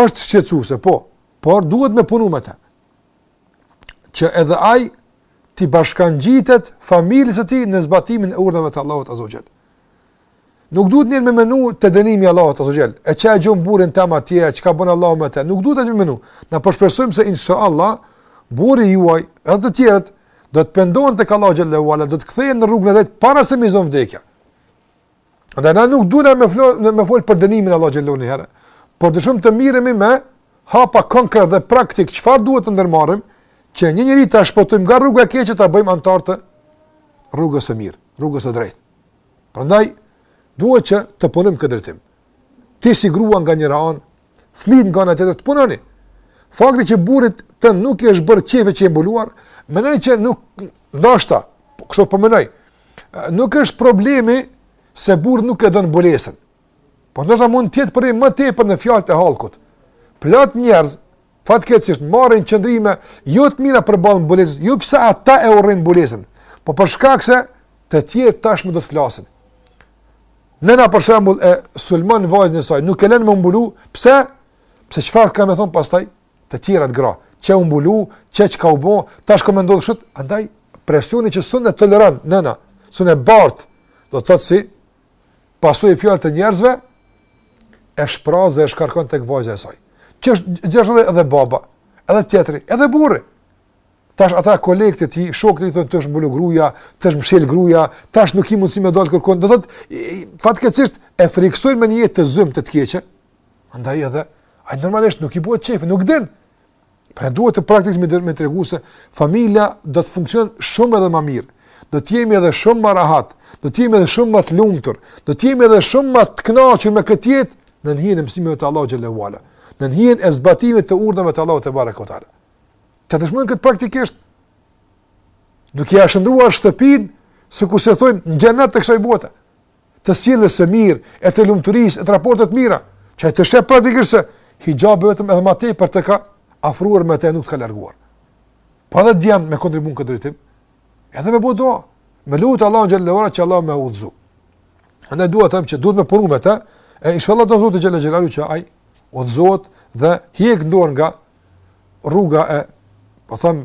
është shqetësuese, po, por duhet me punu me ta. Që edhe ai t'i bashkangjitet familjes së tij në zbatimin e urdhave të Allahut Azza wa Jall. Nuk duhet njeri me menu te dënimi i Allahut Azza wa Jall. E çka e gjen burrin tem atje, çka bën Allahu me të? Nuk duhet me menu. Na po shpresojmë se inshallah burri juaj edhe të tjerët do të pendohen tek Allahu Xhelle ve Ala, do të kthehen në rrugën e drejtë para se me i zon vdekja. Dhe na nuk duna me flo, me folë për dënimin e Allahut xhele menjëherë, por më shumë të mirremi me hapa konkret dhe praktik çfarë duhet të ndërmarrim, që një njeri ta shpëtojmë nga rruga e keqe ta bëjmë anëtar të rrugës së mirë, rrugës së drejtë. Prandaj, duhet që të punojmë këtë drejtim. Ti si grua nga njëra anë, Fmijët nga ana tjetër të punoni. Fakti që burrit tënd nuk i është bërë qejfi që je mbuluar, mendoj që nuk ndoshta, po kështu po mendoj. Nuk është problemi se burri nuk e don mbulesën. Po ndoshta mund të jetë për më tepër në fjalët e hallkut. Plot njerëz Fatkeqësisht marrin qëndrime jo të mira përballë mbulesës, jo pse ata e urrejnë mbulesën, po për shkak se të tjerë tashmë do të flasin. Nëna për shembull e sulmon vajzën e saj, nuk e lën me u mbulu, pse? Pse çfarë ka me thonë pastaj të tjerat gra, qe u mbulu, qe çka u bë, tash ka me ndodh kështu, andaj presioni që s'un e toleron nëna, s'e bart, do të thotë si pasojë fjalët e njerëzve, e shpraz dhe e shkarkon tek vajza e saj. Gjithashtu edhe baba, edhe tjetri, edhe burri. Tash ata kolegët e tij, shokët e tij, të është mbulu gruja, të është mshel gruja, tash nuk ki mundësi me dalë kërkun, do thotë, fatkeqësisht e frikësojnë me një jetë të zymtë të keqe, andaj edhe ai normalisht nuk i bëhet qejfi, nuk din, Pra duhet ti praktikisht me, me tregu se familja do të funksionon shumë edhe ma mirë, do të jemi edhe shumë ma rahat, do të jemi edhe shumë ma të lumtur, do të jemi edhe shumë ma të knaqër me këtë jetë nën hijen e mësimeve të Allahut xhele ue ala, nën hijen e zbatimit të urdhrave të Allahut tebareke ue teala. Ta dëshmojmë këtë praktikisht, duke ia shndërruar shtëpinë, sikurse thojnë në xhenet të kësaj bote. të sjelljes së mirë, e të lumturisë, e të raporteve të mira, që ai të sheh praktikisht se hixhabi vetëm edhe më tepër të ka afruar me të, nuk të ka larguar. Pa dhe djemtë me kontribu n' këtë drejtim, edhe me bo dua, me lutë Allahun xhele që Allahu me e udhëzu. Ne duhet që duhet me punu me të, e inshallah Zoti xhele xhele që ai udhëzohet dhe hjek dorë nga rruga e, po them,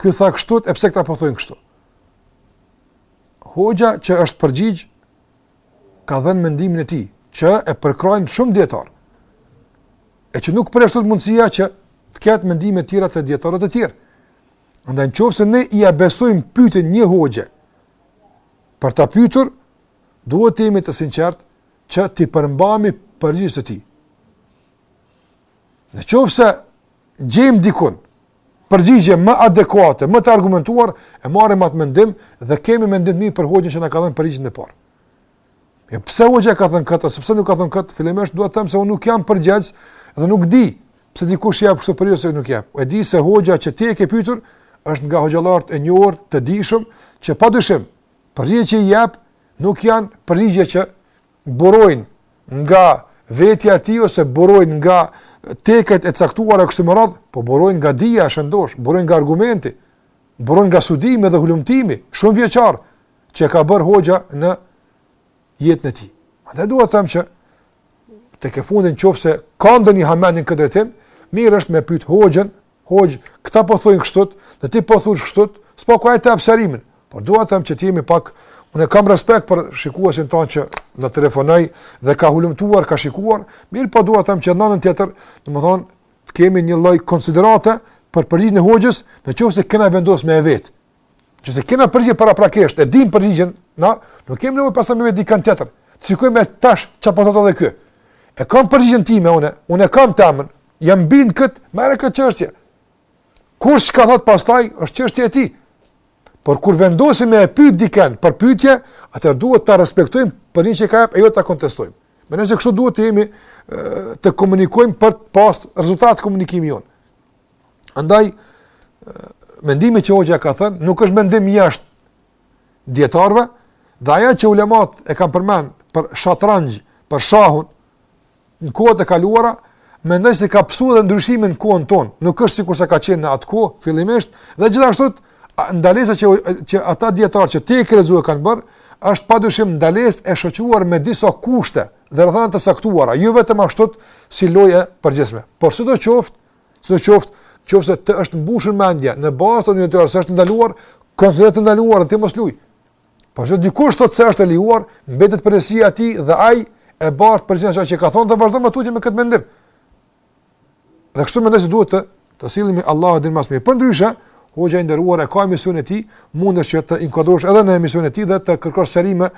Ky tha kështu, e pse këta po thonë kështu? Hoxha që është përgjigj ka dhënë mendimin e tij, që e përkrahin shumë dijetarë. E që nuk përjashtohet mundësia që të ketë mendime të tjera të dijetarëve të tjerë. Andaj në qoftë se ne ia besojmë pyetjen një hoxhe për ta pyetur, duhet të jemi të sinqertë që t'i përmbahemi përgjigjes së tij. Në qoftë se gjejmë dikun, përgjigje më adekuate, më të argumentuar, e marrim atë mendim dhe kemi mendim mirë për hoxhën që na ka dhënë përgjigjen e parë. E pse hoxha ka thënë këtë, ose pse nuk ka thënë këtë, fillimisht duhet të them se unë nuk jam përgjegjës dhe nuk di pse dikush jep kështu përgjigje ose nuk jep. E di se hoxha që ti e ke pyetur është nga hoxhallarët e njohur të dijshëm që padyshim përgjigjet që i jep nuk janë përgjigje që burojnë nga vetja e tij ose burojnë nga teket e caktuara kështu me radhë, po burojnë nga dija e shëndoshë, burojnë nga argumenti, burojnë nga studimi dhe hulumtimi shumëvjeçar që e ka bërë hoxha në jetën e tij. Andaj dua të them që tek e fundit në qoftë se ka ndonjë hamendje në këtë drejtim, mirë është me pyet hoxhën Hoxhë, këta po thojnë kështu, dhe ti po thu kështu, së paku ai të jep sqarimin. Por dua të them që të jemi pak unë e kam respekt për shikuesin tonë që na telefonoi dhe ka hulumtuar, ka shikuar, mirë po dua të them që në anën tjetër, domethënë, të kemi një lloj konsiderate për përgjigjen e hoxhës, në qoftë se kena vendos me e vet, Qoftë se kena përgjigje paraprakisht, e dim përgjigjen, na, nuk kemi nevojë pastaj me e vet dikan tjetër. Shikojmë tash çfarë po thotë edhe ky. E kam përgjigjen time unë, unë e kam temen, jam bind kët, më ra këtë çështje. Ky çka thotë pastaj është çështje e tij. Por kur vendosim me e pyet dikën për pyetje, atëherë duhet ta respektojmë përgjigjen që na jep e jo ta kontestojmë. Mendoj se kështu duhet të jemi të komunikojmë për të pas rezultat komunikimi jonë. Andaj, mendimi që hoxha e ka thënë, nuk është mendim jashtë dijetarëve, dhe ajo që ulemat e kanë përmend për shatranxh, për shahun, në kohët e kaluara, mendoj se ka pësu edhe ndryshime në kohën tonë, nuk është sikurse ka qenë në atë kohë, fillimisht, dhe gjithashtu, ndalesa që, që ata dijetarë që ti i ke theksu e kanë bërë, është padyshim ndalesë e shoqëruar me disa kushte dhe rrethana të caktuara, e jo vetëm ashtu si lojë e përgjithshme. Por sidoqoftë, Sidoqoftë, në qoftë se të është mbushur mendja në bazë të një teorie se është e ndaluar, konsideroje të ndaluar dhe ti mos luaj. Por qoftë se dikush thotë se është e lejuar, mbetet përgjegjësia e tij dhe ai e bart për çfarë që ka thonë dhe vazhdon më tutje me këtë mendim. Dhe kështu mendoj se duhet të të sillemi Allahu e di më së miri. Përndryshe, hoxha i nderuar e ka emisionin e tij, mundesh që të inkuadrohesh edhe në emisionin e tij dhe të kërkosh sqarime,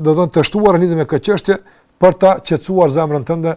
do të thonë të shtuar lidhje me këtë çështje për ta qetësuar zemrën tënde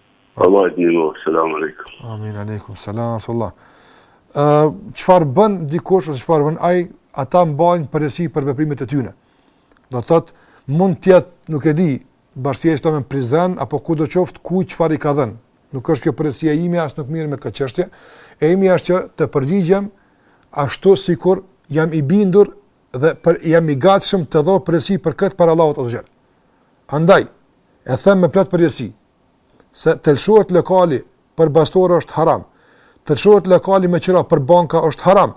Allah e dinu, selam aleikum. Amin, aleikum, selam, rahmetullah. Çfarë bën dikush, ose çfarë bën ai, ata mbajnë përgjegjësi për veprimet e tyne. Do të thotë, mund të jetë, nuk e di, Bashkësia Islame në Prizren, apo kudo qoftë, ku çfarë i ka dhënë. Nuk është kjo përgjegjësia ime, as nuk merrem me këtë çështje. E imja është që të përgjigjem, ashtu sikur jam i bindur dhe për, jam i gatshëm të dhoj përgjegjësi për këtë para Allahut. Andaj, e them me plot përgjegjësi, se të lëshohet lokali për bastore është haram, të lëshohet lokali me qira për banka është haram,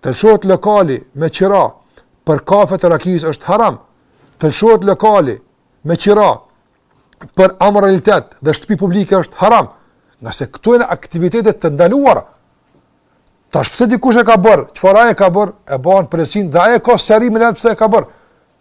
të lëshohet lokali me qira për kafe të rakijës është haram, të lëshohet lokali me qira për amoralitet dhe shtëpi publike është haram, ngase këto janë aktivitete të ndaluara, Tash pse dikush e ka bërë, çfar ai e ka bërë, e ban pjesën, dhe ai e ka seri me nëtë pse e ka bërë.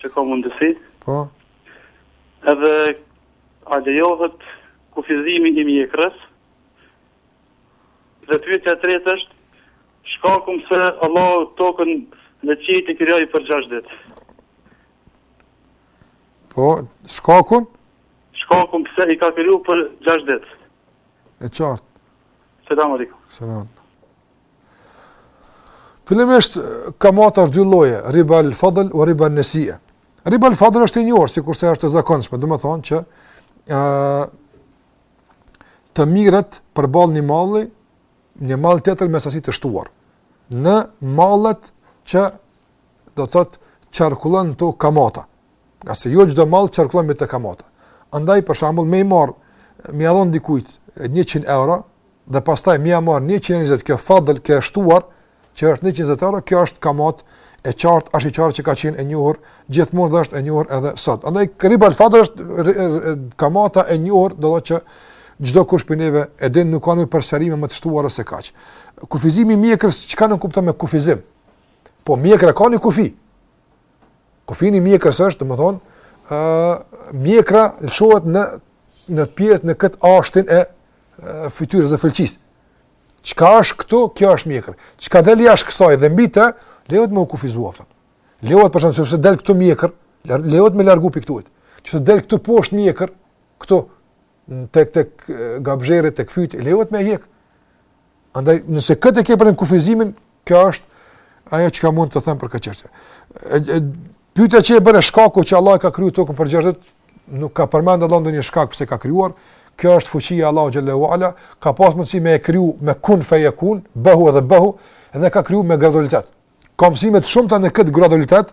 që ka mundësi. Po. Edhe a lejohet kufizimi i mjekrës? Dhe pyetja e tretë është shkaku pse Allahu tokën dhe qiejt i krijoi për 6 ditë. Po, shkakun? Shkakun pse i ka kriju për 6 ditë. E qartë. Selam aleikum. Selam. Fillimisht kamata është dy lloje, riba al-fadl wa riba an-nasi'a. Riba al-fadl është e njohur sikurse është e zakonshme, domethonë që ë të merret përballë një malli, një mall tjetër me sasi të shtuar. Në mallet që do të thotë qarkullon në to kamata. Ngase jo çdo mall qarkullon në të kamata. Andaj për shembull me i marrë me ia dhonë dikujt 100 euro, dhe pastaj me ia marrë 120 kjo fadl që është shtuar që është 120 euro, kjo është kamatë e qartë, është e qartë që ka qenë e njohur gjithmonë dhe është e njohur edhe sot. Andaj riba al-fadl është kamata e njohur, do të thotë që çdokush prej neve e din nuk ka nevojë për sqarime më të shtuara se kaq. Kufizimi i mjekrës çka nënkupton me kufizim? Po mjekra ka një kufi. Kufini i mjekrës është, domethënë, ë mjekra lëshohet në në pjesë në kët ashtin e fytyrës dhe fulqisë. Çka është këtu, kjo është mjekër. Çka del jashtë kësaj dhe mbi të, lejohet me u kufizu këtu. Lejohet për shkak se del këtu mjekër, lejohet me largu pikturit. Që të del këtu poshtë mjekër, këtu tek tek gabzherri tek fyti, lejohet me hjek. Andaj, nëse këtë e ke për qëllim kufizimin, kjo është ajo çka mund të them për këtë çështje. Pyetja që e bëre shkaku që Allah e ka kriju tokën për 6 ditë, nuk ka përmend Allah ndonjë shkak pse e ka krijuar, kjo është fuqia e Allahut xhele ue ala, ka pas mundësi me e kriju me kun fe jekun, bëhu edhe bëhu, edhe e ka kriju me gradualitet. Ka mësime të shumta në këtë gradualitet,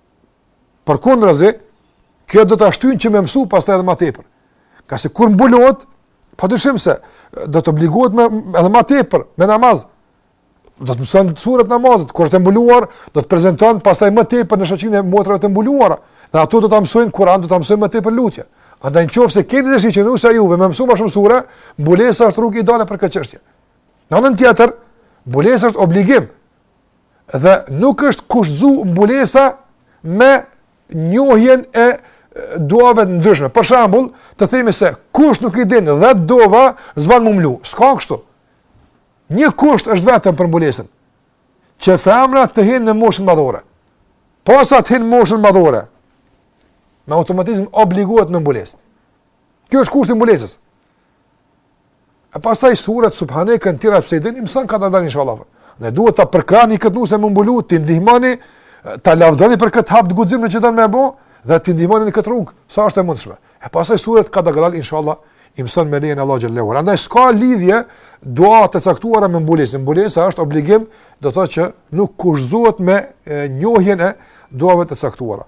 Përkundrazi, kjo do ta shtyn që me mësu pastaj edhe më tepër. Ngase kur mbulohet, pa dyshim se do të obligohet me edhe më tepër me namaz. Do të mëson surat e namazit, kur të mbuluar, do të prezanton pastaj më tepër në shoqërinë e motrave të mbuluara. Dhe ato do ta mësojnë Kuran, do ta mësojnë më tepër lutje. Andaj nëse keni dëshirë që nusja juaj me mësu shumë sura, mbulesa është rrugë ideale për këtë çështje. Në anën tjetër, mbulesa është obligim. dhe nuk është kushtëzu mbulesa me njohjen e duave të ndryshme. Për shembull, të themi se kush nuk i din dhet dova s'ban me u mlu. S'ka kështu. Një kusht është vetëm për mbulesën. Që femra të hinë në moshën madhore. Posa të hinë moshën madhore, me automatizm obligohet me mbulesë. Kjo është kushti i mbulesës. E pastaj surat subhaneken e tjera nëse s'i din i mëson ka të dalë inshallah. Ne duhet ta përkrahni këtë nuse me u mbulu, ta ndihmoni, ta lavdoni për këtë hap të guximshëm që don me bo, dhe ta ndihmoni në këtë rrugë, sa është e mundshme. E pastaj surat ka të dalë inshallah, i mëson me lejen e Allahut xhele ve ala. Andaj s'ka lidhje dua të caktuara me mbulesë. Mbulesa është obligim, do të thotë që nuk kushtëzohet me njohjen e duave të caktuara.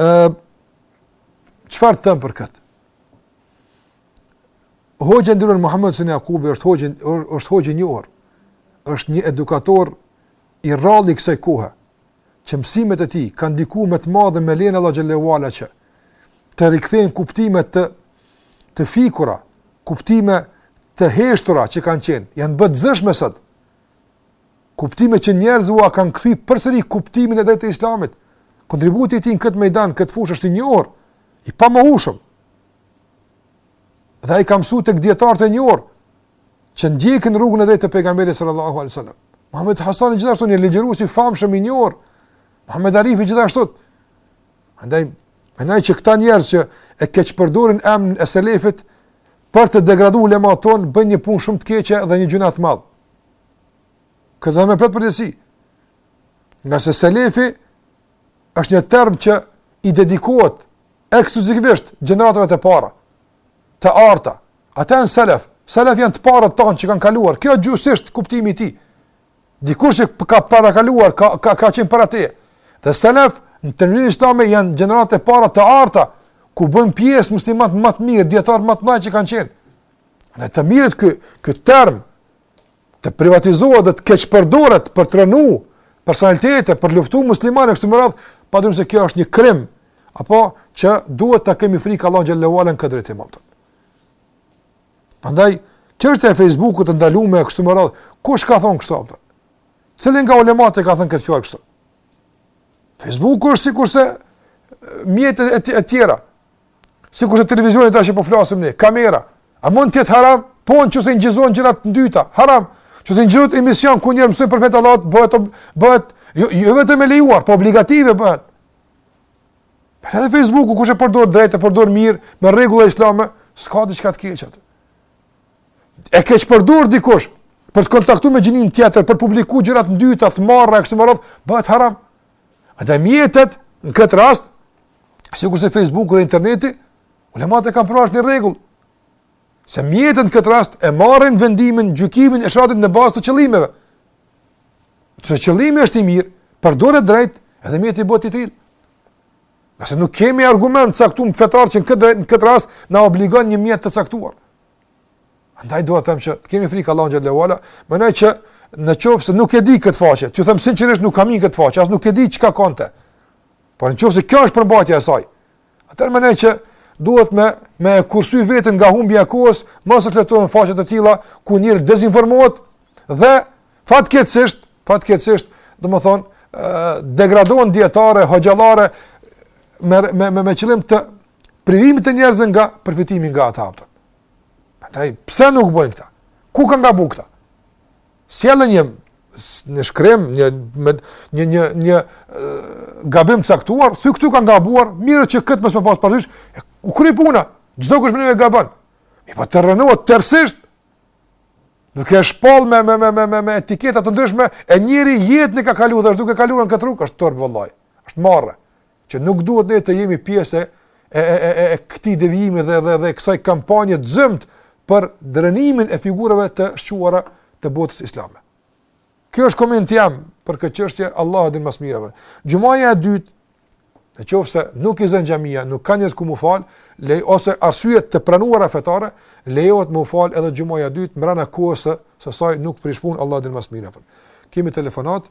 Ë çfarë të them për kët? Hoxha i nderuar Muhammed Husejn Jakubi është hoxhë, është hoxhë i njohur, është një edukator i rrallë i kësaj kohe, që mësimet e tij kanë ndiku me të madhe me lejen e Allahut xhele ve ala që të rikthehen kuptime të, të fikura, kuptime të heshtura që kanë qenë, janë bë të zëshme sot, kuptime që njerëzve ua kanë kthy përsëri kuptimin e drejtë të Islamit. Kontributi i tij në këtë ميدan, këtë fushë është i njohur, i pamohueshëm. Dhe ai ka mësuar tek dijetarët e njohur që ndjekin rrugën e drejtë të Pejgamberit sallallahu alaihi wasallam. Muhammed Hasani gjithashtu një ligjërues i famshëm i njohur. Muhammed Arifi gjithashtu Andaj, andaj që këta njerëz që e keq përdorin emnin e selefit për të degradu ulematë tonë, bëjnë një punë shumë të keqe dhe një gjynah të madh. Këtë e them me plot përgjegjësi. Ngase selefi është një term që i dedikohet ekskluzivisht gjeneratave të para, të arta. Ata janë selef, selef janë të parët tonë që kanë kaluar. Kjo është gjuhësisht kuptimi i tij. Dikush që ka parakaluar, ka, ka, ka qenë para teje. Dhe selef, në dinin islam, janë gjeneratat e para të arta, ku bëjnë pjesë muslimanët më të mirë, dijetarët më të mëdhenj që kanë qenë. Dhe të merret ky, ky term, të privatizohet dhe të keqpërdoret për të rrënu, personalitete, për të luftu muslimanë, kështu me radhë, padyshim se kjo është një krim, apo që duhet të kemi frikë Allahun xhele ve ala në këtë drejtim Prandaj çështja e Facebookut të ndalume kështu me radhë, kush ka thënë kështu apo? Cili nga ulematë ka thënë këtë fjalë kështu? Facebooku është sikurse mjetet e tjera. Sikurse televizioni tash po flasim ne, kamera. A mund të jetë haram? Po në qoftë se inçizohen gjëra të ndyta, haram. Qoftë se inçizohet emision ku njerëz mësojnë për fenë e Allahut, bëhet bëhet jo, jo vetëm e lejuar, po obligative bëhet. Por edhe Facebooku kush e përdor drejt e përdor mirë me rregulla islame, s'ka diçka të keqe aty. E keq përdor dikush për të kontaktu me gjininë tjetër, për publiku gjëra të ndyta, të marra e kështu me radhë, bëhet haram. A dhe mjetet në këtë rast, sikur se Facebooku dhe interneti, ulemat e kanë parashtru një rregull. Se mjetet në këtë rast e marrin vendimin, gjykimin e sheriatit në bazë të qëllimeve. Nëse qëllimi është i mirë, përdoret drejt, edhe mjeti bëhet i tillë. Nëse nuk kemi argument të caktum fetar që në këtë, në këtë rast na obligon një mjet të caktuar. Andaj dua të them që të kemi frikë Allahun xhele ue ala, mendoj që në qoftë se nuk e di këtë faqe, t'ju them sinqerisht nuk kam hi në këtë faqe, as nuk e di çka ka n'te. Por në qoftë se kjo është përmbajtja e saj, Atëherë mendoj që duhet me, me kursy veten nga humbja e kohës, mos të shfletohen faqe të tilla, ku njeri dezinformohet, dhe fatkeqësisht, fatkeqësisht, domethonë, degradohen dijetarë, hoxhallarë, me, me, me, me qëllim të privimit të njerëzve nga përfitimi nga ata. Pastaj, pse nuk bojnë këta? Ku kanë gabu këta? sjelle një një shkrim, një me, një një një gabim të caktuar, thuj këtu kanë gabuar, mirë është këtë mos me pas parasysh, u kry puna. Çdokush mun e gabon. Mirëpo të rrënohet tërësisht, duke e shpall me me me me me, me etiketa të ndryshme, e njeri jetën e ka kalu dhe është duke kaluar në këtë rrugë, është turp vëllai. Është marre. që nuk duhet ne të jemi pjesë e e e e e këtij devijimi dhe dhe dhe kësaj kampanje të zymtë për rrënimin e figurave të shquara të botës islame. Ky është komenti jem për këtë çështje, Allahu e din ma s'miri. Xhumaja e dytë, në qoftë se nuk i zën xhamia, nuk ka njerëz ku mu fal, le ose arsye të pranuara fetare, lejohet mu fal edhe xhumaja e dytë mrena kohës së saj nuk prish punë, Allahu e din ma s'miri. Kemi telefonat,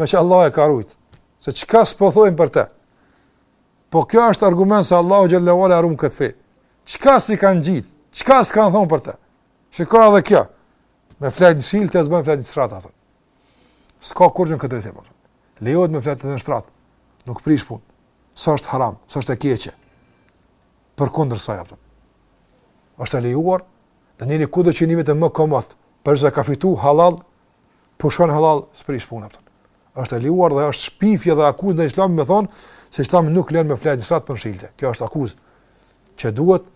meqë Allahu e ka rujt, se çka s'po thojnë për te, po kjo është argument se Allahu xhele ue ala e run këtë fe, çka s'i kanë ngjitë, çka s'kanë thonë për te, qe edhe kjo, me flejt në shilte, se s'bën flejt në shtrat, atëherë. s'ka kurgjë në këtë drejtim, po. lejohet me flejt në shtrat, nuk prish punë, s'është haram, s'është e keqe, përkundrazi, atëherë. është e lejuar, dhe njeri kudo që e nin veten më komod, përse ka fitu halal, pushon halal s'prish punë atëherë. Është e lejuar dhe është shpifje dhe akuzë ndaj Islamit me thonë se Islami nuk lejon me flejt në shtrat por në shilte. Kjo është akuzë që duhet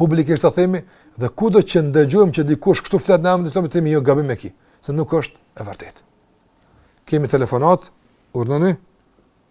publikisht ta themi dhe kudo që ndëgjojmë që dikush kështu flet në emër të Islamit themi jo gabim e ki, se nuk është e vërtetë. Kemi telefonat, urdhnoni.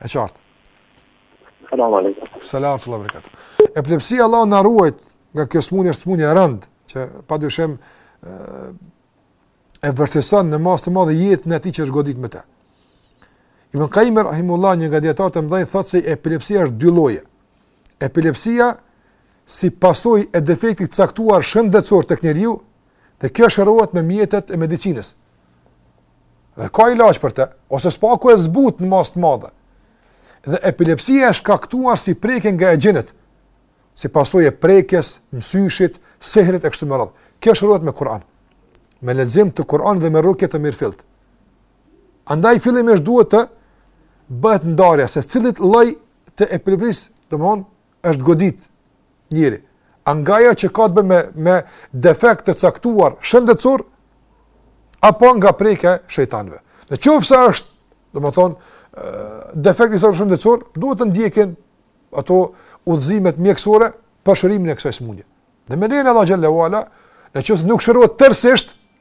E qartë. Selam aleikum. Selam rahmetullah berekat. Epilepsia Allahu na ruajt nga kjo smunje është smunje e rëndë që padyshim e vështirëson në masë të madhe jetën e atij që është godit me të. Ibn Kajim rahimehullah një nga dijetarët e mëdhenj thotë se epilepsia është dy lloje. Epilepsia si pasojë e defektit të caktuar shëndetësor tek njeriu, Dhe kjo shërohet me mjetet e medicinës. Dhe ka ilaç për të, ose së paku e zbut në masë të madhe. Dhe epilepsia e shkaktuar si prekje nga exhinët, si pasojë e prekjes, mësyshit, sehrit e kështu me radhë. Kjo shërohet me Kur'an, me lexim të Kur'anit dhe me rukje të mirëfilltë. Andaj fillimisht duhet të bëhet ndarja, se cilit lloj të epilepsisë, domethënë, është godit njeriu, a nga ajo që ka të bëjë me me defekt të caktuar shëndetësor apo nga prekja e shejtanëve. Në qoftë se është, domethënë, defekt shëndetësor, duhet të ndjeki ato udhëzimet mjekësore për shërimin e kësaj smundje. Dhe me lejen e Allahut xhele ue ala, në qoftë se nuk shërohet tërësisht,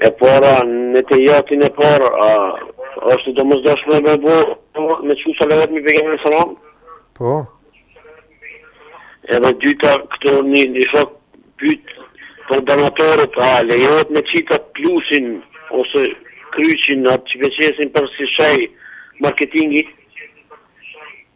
E para, në tehijatin e parë, a është e domosdoshme me bo, me çu salavat mbi pejgamberin alejhi selam. Po. Edhe e dyta, këtu një, një shok pyt për donatorët, a lejohet me qit at plusin, ose kryqin, atë që po e qesin për si shenjë marketingi?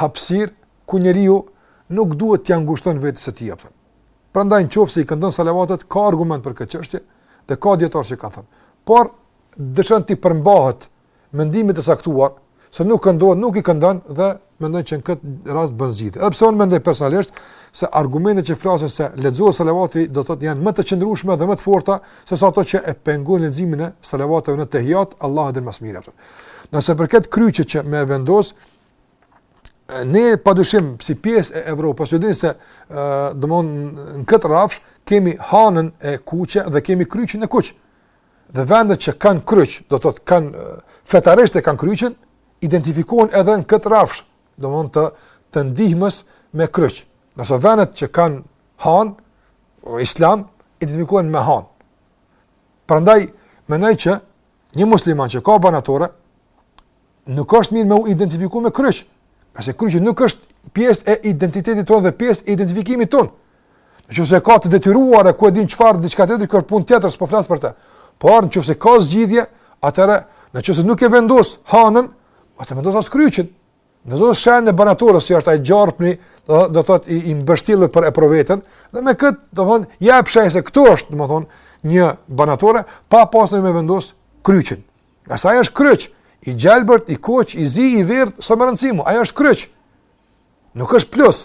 hapësirë ku njeriu nuk duhet t'ia ngushtojë vetes së tij apo. Prandaj nëse i këndon salavatet ka argument për këtë çështje dhe ka dijetarë që ka thënë. Por dëshiron t'i përmbahet mendimit të caktuar se nuk këndon, nuk i këndon dhe mendoj që në këtë rast bën zgjidhje. Edhe pse unë mendoj personalisht se argumentet që flasin se lexohet salavati domethënë janë më të qëndrueshme dhe më të forta se sa ato që e pengojnë leximin e salavateve në tehijat, Allahu e di më së miri. Ndërsa për këtë kryqin që me vendos, ne padyshim si pjesë e Evropës, ju e dini se domethënë në këtë rafsh, kemi hanën e kuqe dhe kemi kryqin e kuq. Dhe vendet që kanë kryq, domethënë kanë fetarisht e kanë kryqin, identifikohen edhe në këtë rafsh, domethënë, të ndihmës me kryq. Ndërsa vendet që kanë hanë, islam, identifikohen me hanë. Prandaj, mendoj që Një musliman që ka barnatore, nuk është mirë me u identifiku me kryq, sepse kryqi nuk është pjesë e identitetit tonë dhe pjesë e identifikimit tonë. Në qoftë se ka të detyruar e ku e di çfarë dhe çka është krejt punë tjetër, s'po flas për te. Por në qoftë se ka zgjidhje, atëherë, në qoftë se nuk e vendos hanën, atëherë s'e vendos as kryqin. Në zonë shenë e barnatores, që është ajë gjarpni, do, do të i, i mbështjellë përreth vetes, dhe me këtë, domethënë, ja e po sheh se këtu është, domethënë, një barnatore, pa pasë me vendosë kryqin. A sa ai është kryq, i gjelbërt, i kuq, i zi, i verdhë, s'ka rëndësi, ai është kryq. Nuk është plus,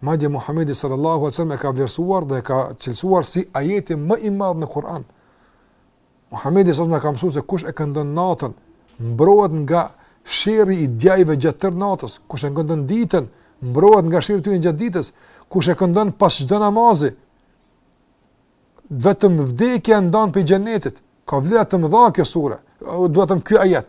Madje Muhamedi sallallahu alaihi wasallam e ka vlerësuar dhe e ka cilësuar si ajeti më i madh në Kur'an. Muhamedi sallallahu alaihi wasallam na mësuar se kush e këndon natën, mbrohet nga sherri i djajve gjatë tërë natës, kush e këndon ditën, mbrohet nga sherri i tyre gjatë ditës, kush e këndon pas çdo namazi, vetëm vdekja e ndan prej xhenetit. Ka vlera të mëdha kjo sure. Duhet të them ky ajet.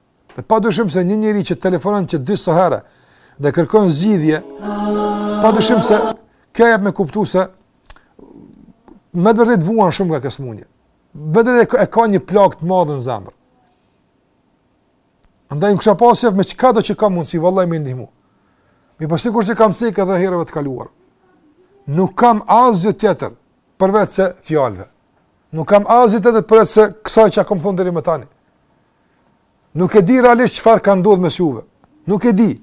Dhe pa dyshim se një njeri që telefonon që disa herë dhe kërkon zgjidhje, pa dyshim se kjo jep me kuptu se me të vërtet vuan shumë nga kjo sëmundje. Me të vërtet e ka një plagë të madhe në zemër. Andaj unë kisha pas qejf me çkado që ka mundësi, vallahi me i ndihmu. Mirëpo sikur që kam cekë edhe herëve të kaluar. Nuk kam asgjë tjetër përveç se fjalëve. Nuk kam asgjë tjetër përveç se kësaj që e kom thonë deri më tani. Nuk e di realisht çfarë ka ndodh mes juve. Nuk e di.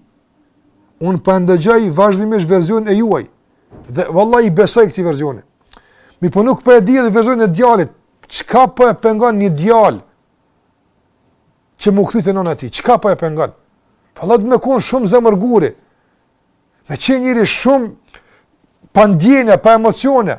Un po dëgjoj vazhdimisht versionin e juaj dhe vallahi i besoj këtij versioni. Mirëpo nuk po e di edhe versionin e djalit. Çka po e pengon një djalë që me u kthy te nëna e tij, çka po e pengon? Vallahi po me konë shumë zemërguri, me qenë njeri shumë pa ndjenja, pa emocione,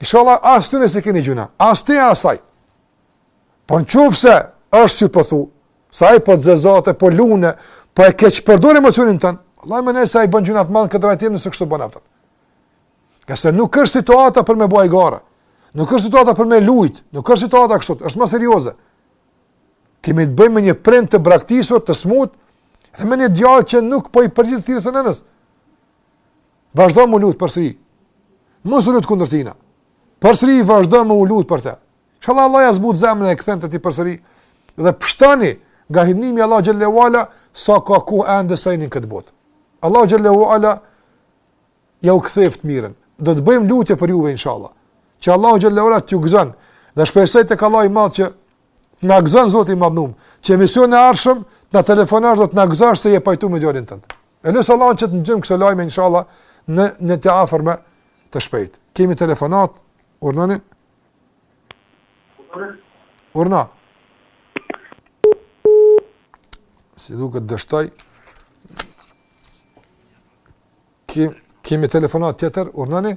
Ishala as ty nuk i keni gjynah, as të asaj. Por në qoftë se është si po thu, po saj po zezatet, po lun, po e keqpërdor emocionin tënd, Allahu më një se ai bën gjynah të madh në këtë rajtim nëse kështu bën. Sepse nuk është situata për me bo gara, nuk është situata për me lujt, nuk është situata kështu, është ma serioze. Kemi të bëjmë me një prind të braktisur, të smutë, dhe me një djalë që nuk po i përgjigjet thirrjes së nënës. Vazhdo me u lut përsëri. Mos u lut kundër tina. Përsëri, vazhdo me u lut për te. Ishalla Allahu ia zbut zemrën e kthen te ti përsëri. Dhe pshton nga hidhnimi i Allahut xhelle ve ala sakaq ende sa është në këtë botë. Allahu xhelle ve ala jau ktheftë të mirën. Do të bëjmë lutje për juve, inshallah. Që Allahu xhelle ve ala t'ju gëzon. Dhe shpresoj tek Allahu i madh që Të na gëzon Zoti i Madhnum, që emisionin e ardhshëm të na telefonosh dhe të na gëzosh se je pajtu me djalin tënd. E lus Allahun që të ndëgjojmë këso lajme inshallah në një të afërme të shpejt. Kemi telefonatë, urdhnoni. Urdhno. Si duket dështoi. Kemi telefonatë tjetër, urdhnoni.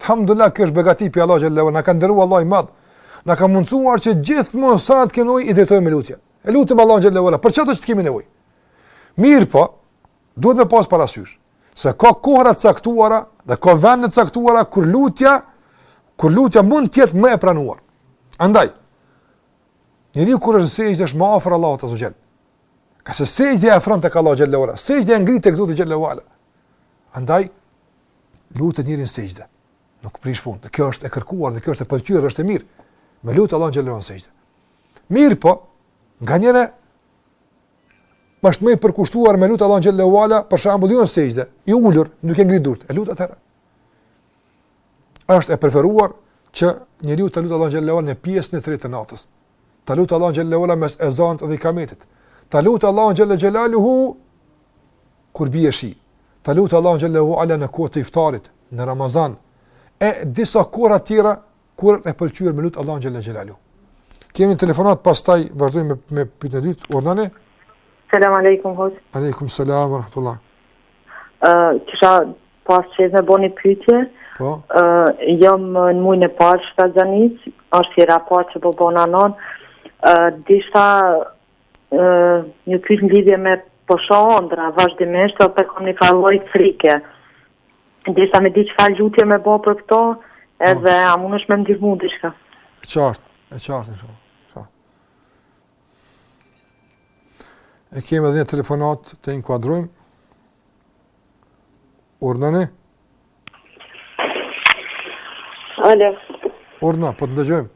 Elhamdullillah kjo është begati pi Allahu xhelle, na ka nderuar Allahu i madh. Na ka mundsuar që gjithmonë sa të kemi t'i drejtohemi me lutje. E lutim Allahun xhelle ve ala për çfarë të kemi nevojë. Mirëpo, duhet me pas parasysh se ka kohëra të caktuara dhe ka vende të caktuara kur lutja kur lutja mund të jetë më e pranuar. Andaj njeri kur është n'sexhde është më afër Allahut azze ve xhel. Ngase sexhdja e afron tek Allahu xhelle ve ala. Sexhdja e ngrit tek Zoti xhelle ve ala. Andaj, lutet njeri në sexhde. Nuk prish punë. Dhe kjo është e kërkuar dhe kjo është e pëlqyer, është e mirë. Me lut Allahun xhelle në sexhde. Mirëpo, nganjëherë është më i përkushtuar me lut Allahun xhelle ve ala për shembull jo në sexhde, i ulur, duke ngritur durt. E lut atëherë. Është e preferuar që njeriu ta lutë Allahun xhelle ve ala në pjesën e tretë të natës. Ta lutë Allahun xhelle ve ala mes ezanit dhe ikametit. Ta lutë Allahun xhelle xhelaluhu kur bie shi, ta lutë Allahun xhelle ve ala në kohë të iftarit, në Ramazan, e disa kohra tjera, kur e pëlqyer me lutë Allahun xhelle ve ala. Kemi një telefonatë pastaj, vazhdojmë me, me pytjen e dytë, urdhnoni? Selam aleikum, hoxhë. Aleikum selam ve rahmatullah. Uh, kisha pas qef me bo një pytje, po? uh, jam në mujin e parë t'shtatzanisë, është hera parë që po bona nanë, uh, deshta Një pyetje në lidhje me po shoh ëndra vazhdimisht ose po kam një farë lloj frike. Desha me di çfarë lutje me bë për këto, edhe po. a mundesh me më ndihmu diçka. E qartë, e qartë inshallah. E kemi edhe një telefonatë ta inkuadrojmë. Urdhnoni? Alo. Urdhno, po të ndëgjojmë.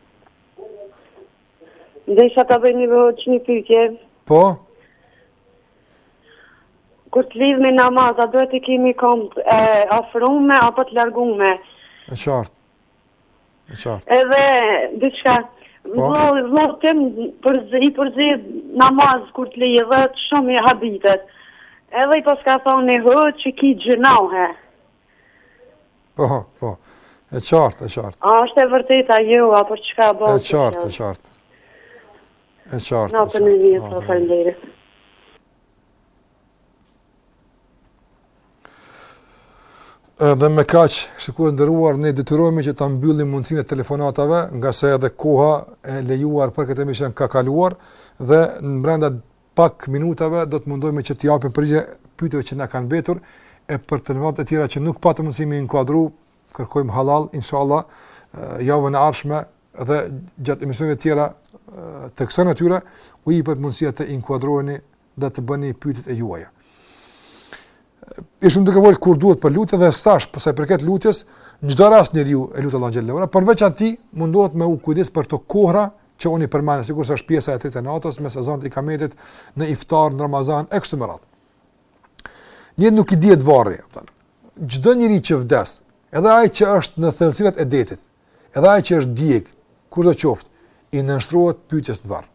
Desha të bëj, hoxhë, një pytje. Po? Kur të lidhmi namaz, a duhet t'i kemi komtë afrume, apo të largume? E qartë. E qartë. Edhe, diçka, po? vllavi tem përzi, i përzi namaz kur të lidhet, shumë i habitet. Edhe i paska thonë, një hoxhë ki gjynahe. Po, po. E qartë, e qartë. A është e vërtetë ajo, apo çka bëhet? E qartë, e qartë. E qartë. Na të mirë, po faleminderit. Edhe me kaq, shikues të nderuar, ne detyrohemi që ta mbyllim mundësinë e telefonatave, ngase edhe koha e lejuar për këtë emision ka kaluar dhe ne brenda pak minutave do të mundohemi që t'u japim përgjigje pyetjeve që na kanë mbetur e për telefonatat e tjera që nuk patëm mundësi m'i inkuadru, kërkojmë halal inshallah javën e ardhshme dhe gjatë emisioneve të tjera të kësaj natyre u jepet mundësia të inkuadroheni dhe të bëni pyetjet e juaja. ishim duke fol kur duhet për lutje dhe tash sa i përket lutjes në çdo rast njeriu e lut Allahun xhelle ve ala por veçanti mundohet me u kujdes për ato kohra që unë përmend sikurse është pjesa e tretë e natës mes ezanit e kametit në iftar në Ramazan e kështu me radhë ai nuk i dihet varri thotë çdo njeri që vdes edhe ai që është në thellësirat e detit edhe ai që është djeg kushdo qoftë i nënshtrohet pyetjes në varr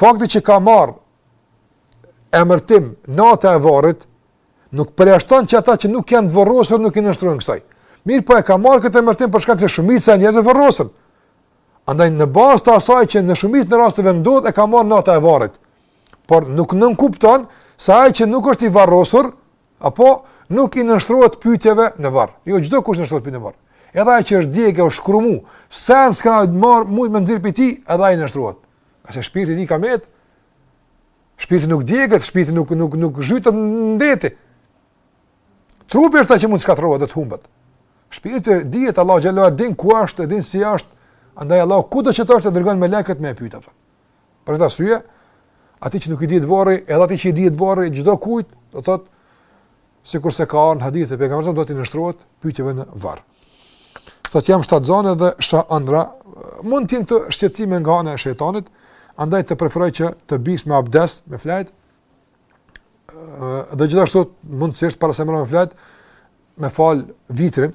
fakti që ka marr emërtim nata e varrit nuk përjashton që ata që nuk janë të varrosur nuk i nënshtrohen kësaj. Mirëpo e ka marrë këtë emërtim për shkak se shumica e njerëzve varrosen. Andaj në bazë të asaj që në shumicën e rasteve ndodh e ka marrë nata e varrit. Por nuk nënkupton se ai që nuk është i varrosur apo nuk i nënshtrohet pyetjeve në varr. Jo çdokush nënshtrohet pyetjeve në varr. Edhe ai që është djegë u shkrumu, sen s'ka met shumë me nxjerr pi ti, edhe ai nënshtrohet. Ngase shpirti i tij ka metë, shpirti nuk digjet, shpirti nuk, nuk, nuk zhytet në det. Trupi është ai që mund të shkatërrohet dhe të humbet. Shpirti dihet, Allahu xhelle e din ku ashtë, e din si ashtë, andaj Allahu kudo që të është i dërgon melekët me e pyt atë. Për këtë arsye, ati që nuk i dihet varri, edhe ati që i dihet varri, çdokujt, do të thotë sikurse ka ardhur në hadith e pejgamberit do t'i nënshtrohet pyetjeve në varr. Thotë jam shtatzënë dhe shoh ëndrra, mund të jenë këto shqetësime nga ana e shejtanit, andaj të preferoj që të bish me abdes, me fjet. Dhe gjithashtu mundësisht para se me ra me fjet, me fal vitrin.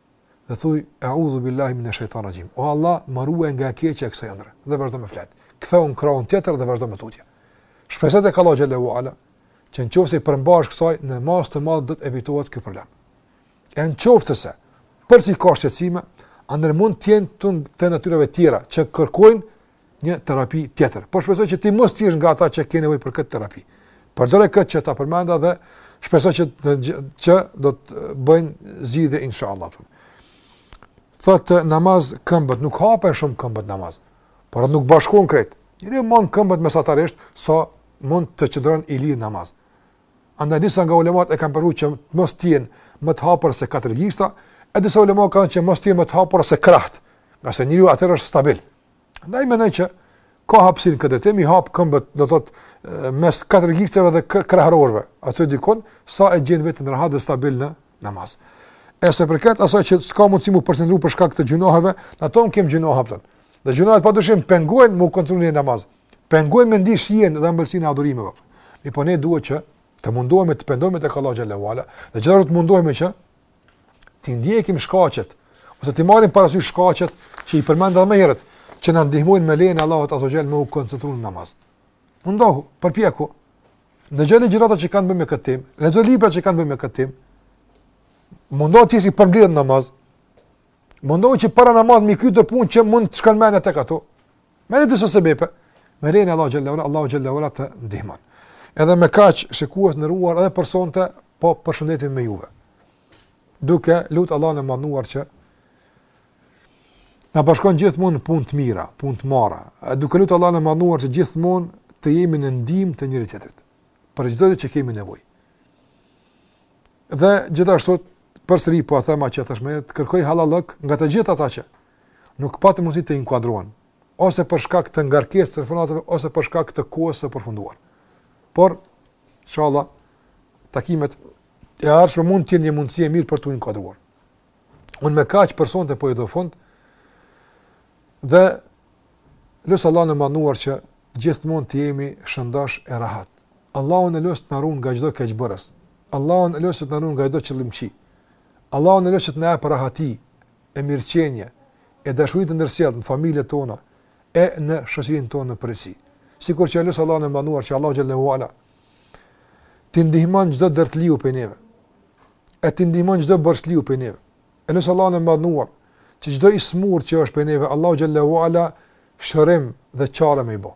dhe thuj eudhu billahi minesh-shejtanirr-rraxhim. O Allah, më ruaj nga e keqja e kësaj ëndrre. Dhe vazhdo me fjet. Kthehu në krahun tjetër dhe vazhdo më tutje. Shpresoj tek Allahu xhelle ve ala, që nëse i përmbahesh kësaj në masë të madh do të evitohet ky problem. E në qoftë se përsëri ka shqetësime, atëherë mund të jenë të natyrave tjera që kërkojnë një terapi tjetër. Po shpresoj që ti mos të jesh nga ata që kanë nevojë për këtë terapi. Përdore këtë që ta përmenda dhe shpresoj që të që do të bëhet zgjidhje inshallah. Thotë namaz këmbët nuk hapen shumë këmbët në namaz. Por nuk bashkohen krejt. Njeriu i mban këmbët mesatarisht sa mund të qëndron i lirë në namaz. Andaj disa nga ulemat e kanë preferuar që mos të jenë më të hapur se katër gishta, e disa ulemat kanë që mos të jenë më të hapur se krahët. Ngase njeriu atëherë është stabil, Andaj mendoj që ka hapësirë në këtë drejtim i hap këmbët, do thot mes katër gishtave dhe krahrorëve. Ato diku sa e gjen veten rahat dhe stabil në namaz. E sa i përket asaj që s'ka mundësi mu përqendru për shkak të gjunaheve, ne të tanë kemi gjunahe patjetër. Dhe gjunahet pa dyshim pengojnë mu koncentru në namaz. Pengojnë me ndi shijen dhe ëmbëlsinë e adhurimeve. Për. Mirëpo ne duhet që të mundohemi të pendohemi tek Allahu xhelle ve ala. Dhe gjithashtu të mundohemi që T'i ndjekim shkaqet ose t'i marrim parasysh shkaqet që i përmenda më herët që na ndihmojnë me lejen e Allahut azze ve xhel me u koncentruar në namaz. Mundohu, përpiqu. Dëgjo ligjërata që kanë të bëjnë me këtë temë, lexo libra që kanë të bëjnë me këtë temë. Mundohu të jesh i përmbledhur në namaz. Mundohu që para namazit m'i kry ato punë që mund të të shkon mendja tek ato. Merri disa sebepe, me lejen e Allahut xhele ve ala, Allahu xhele ve ala të ndihmon. Edhe me kaq, shikues të nderuar, edhe për sonte po përshëndetem me juve. Duke lutur Allahun e madhëruar që të na bashkon gjithmonë në punë të mira, punë të mbara. Duke lutë Allah në manuar që gjithmonë të jemi në ndihmë të njëri-tjetrit, për çdo gjë që kemi nevojë. Dhe gjithashtu, përsëri po e them atë që të shpreh, të kërkoj hallallëk nga të gjithë ata që nuk patën mundësi të inkuadrohen, ose për shkak të ngarkesës së telefonatave, ose për shkak të kohës së përfunduar. Por, inshallah, takimet e ardhshme mund të jenë një mundësi e mirë për t'u inkuadruar. Unë me kaq për sonte po i jap fund, dhe lus Allahun e madhëruar që gjithmonë të jemi shëndosh e rahat. Allahun e lus të na ruan nga çdo keqbërës. Allahun e lus të na ruan nga çdo qëllimkeq. Allahun e lus të na jep rahati, e mirëqenie, e dashuri të ndërsjelltë në familjet tona e në shoqërinë tonë në përgjithësi. Sikur që e lus Allahun e madhëruar që Allahu xhele ve ala t'i ndihmon çdo dertliu prej neve. E t'i ndihmon çdo borxhliu prej neve. E lus Allahun e madhëruar që çdo i smur që është prej neve Allahu xhele ve ala shërim dhe çare me i bo.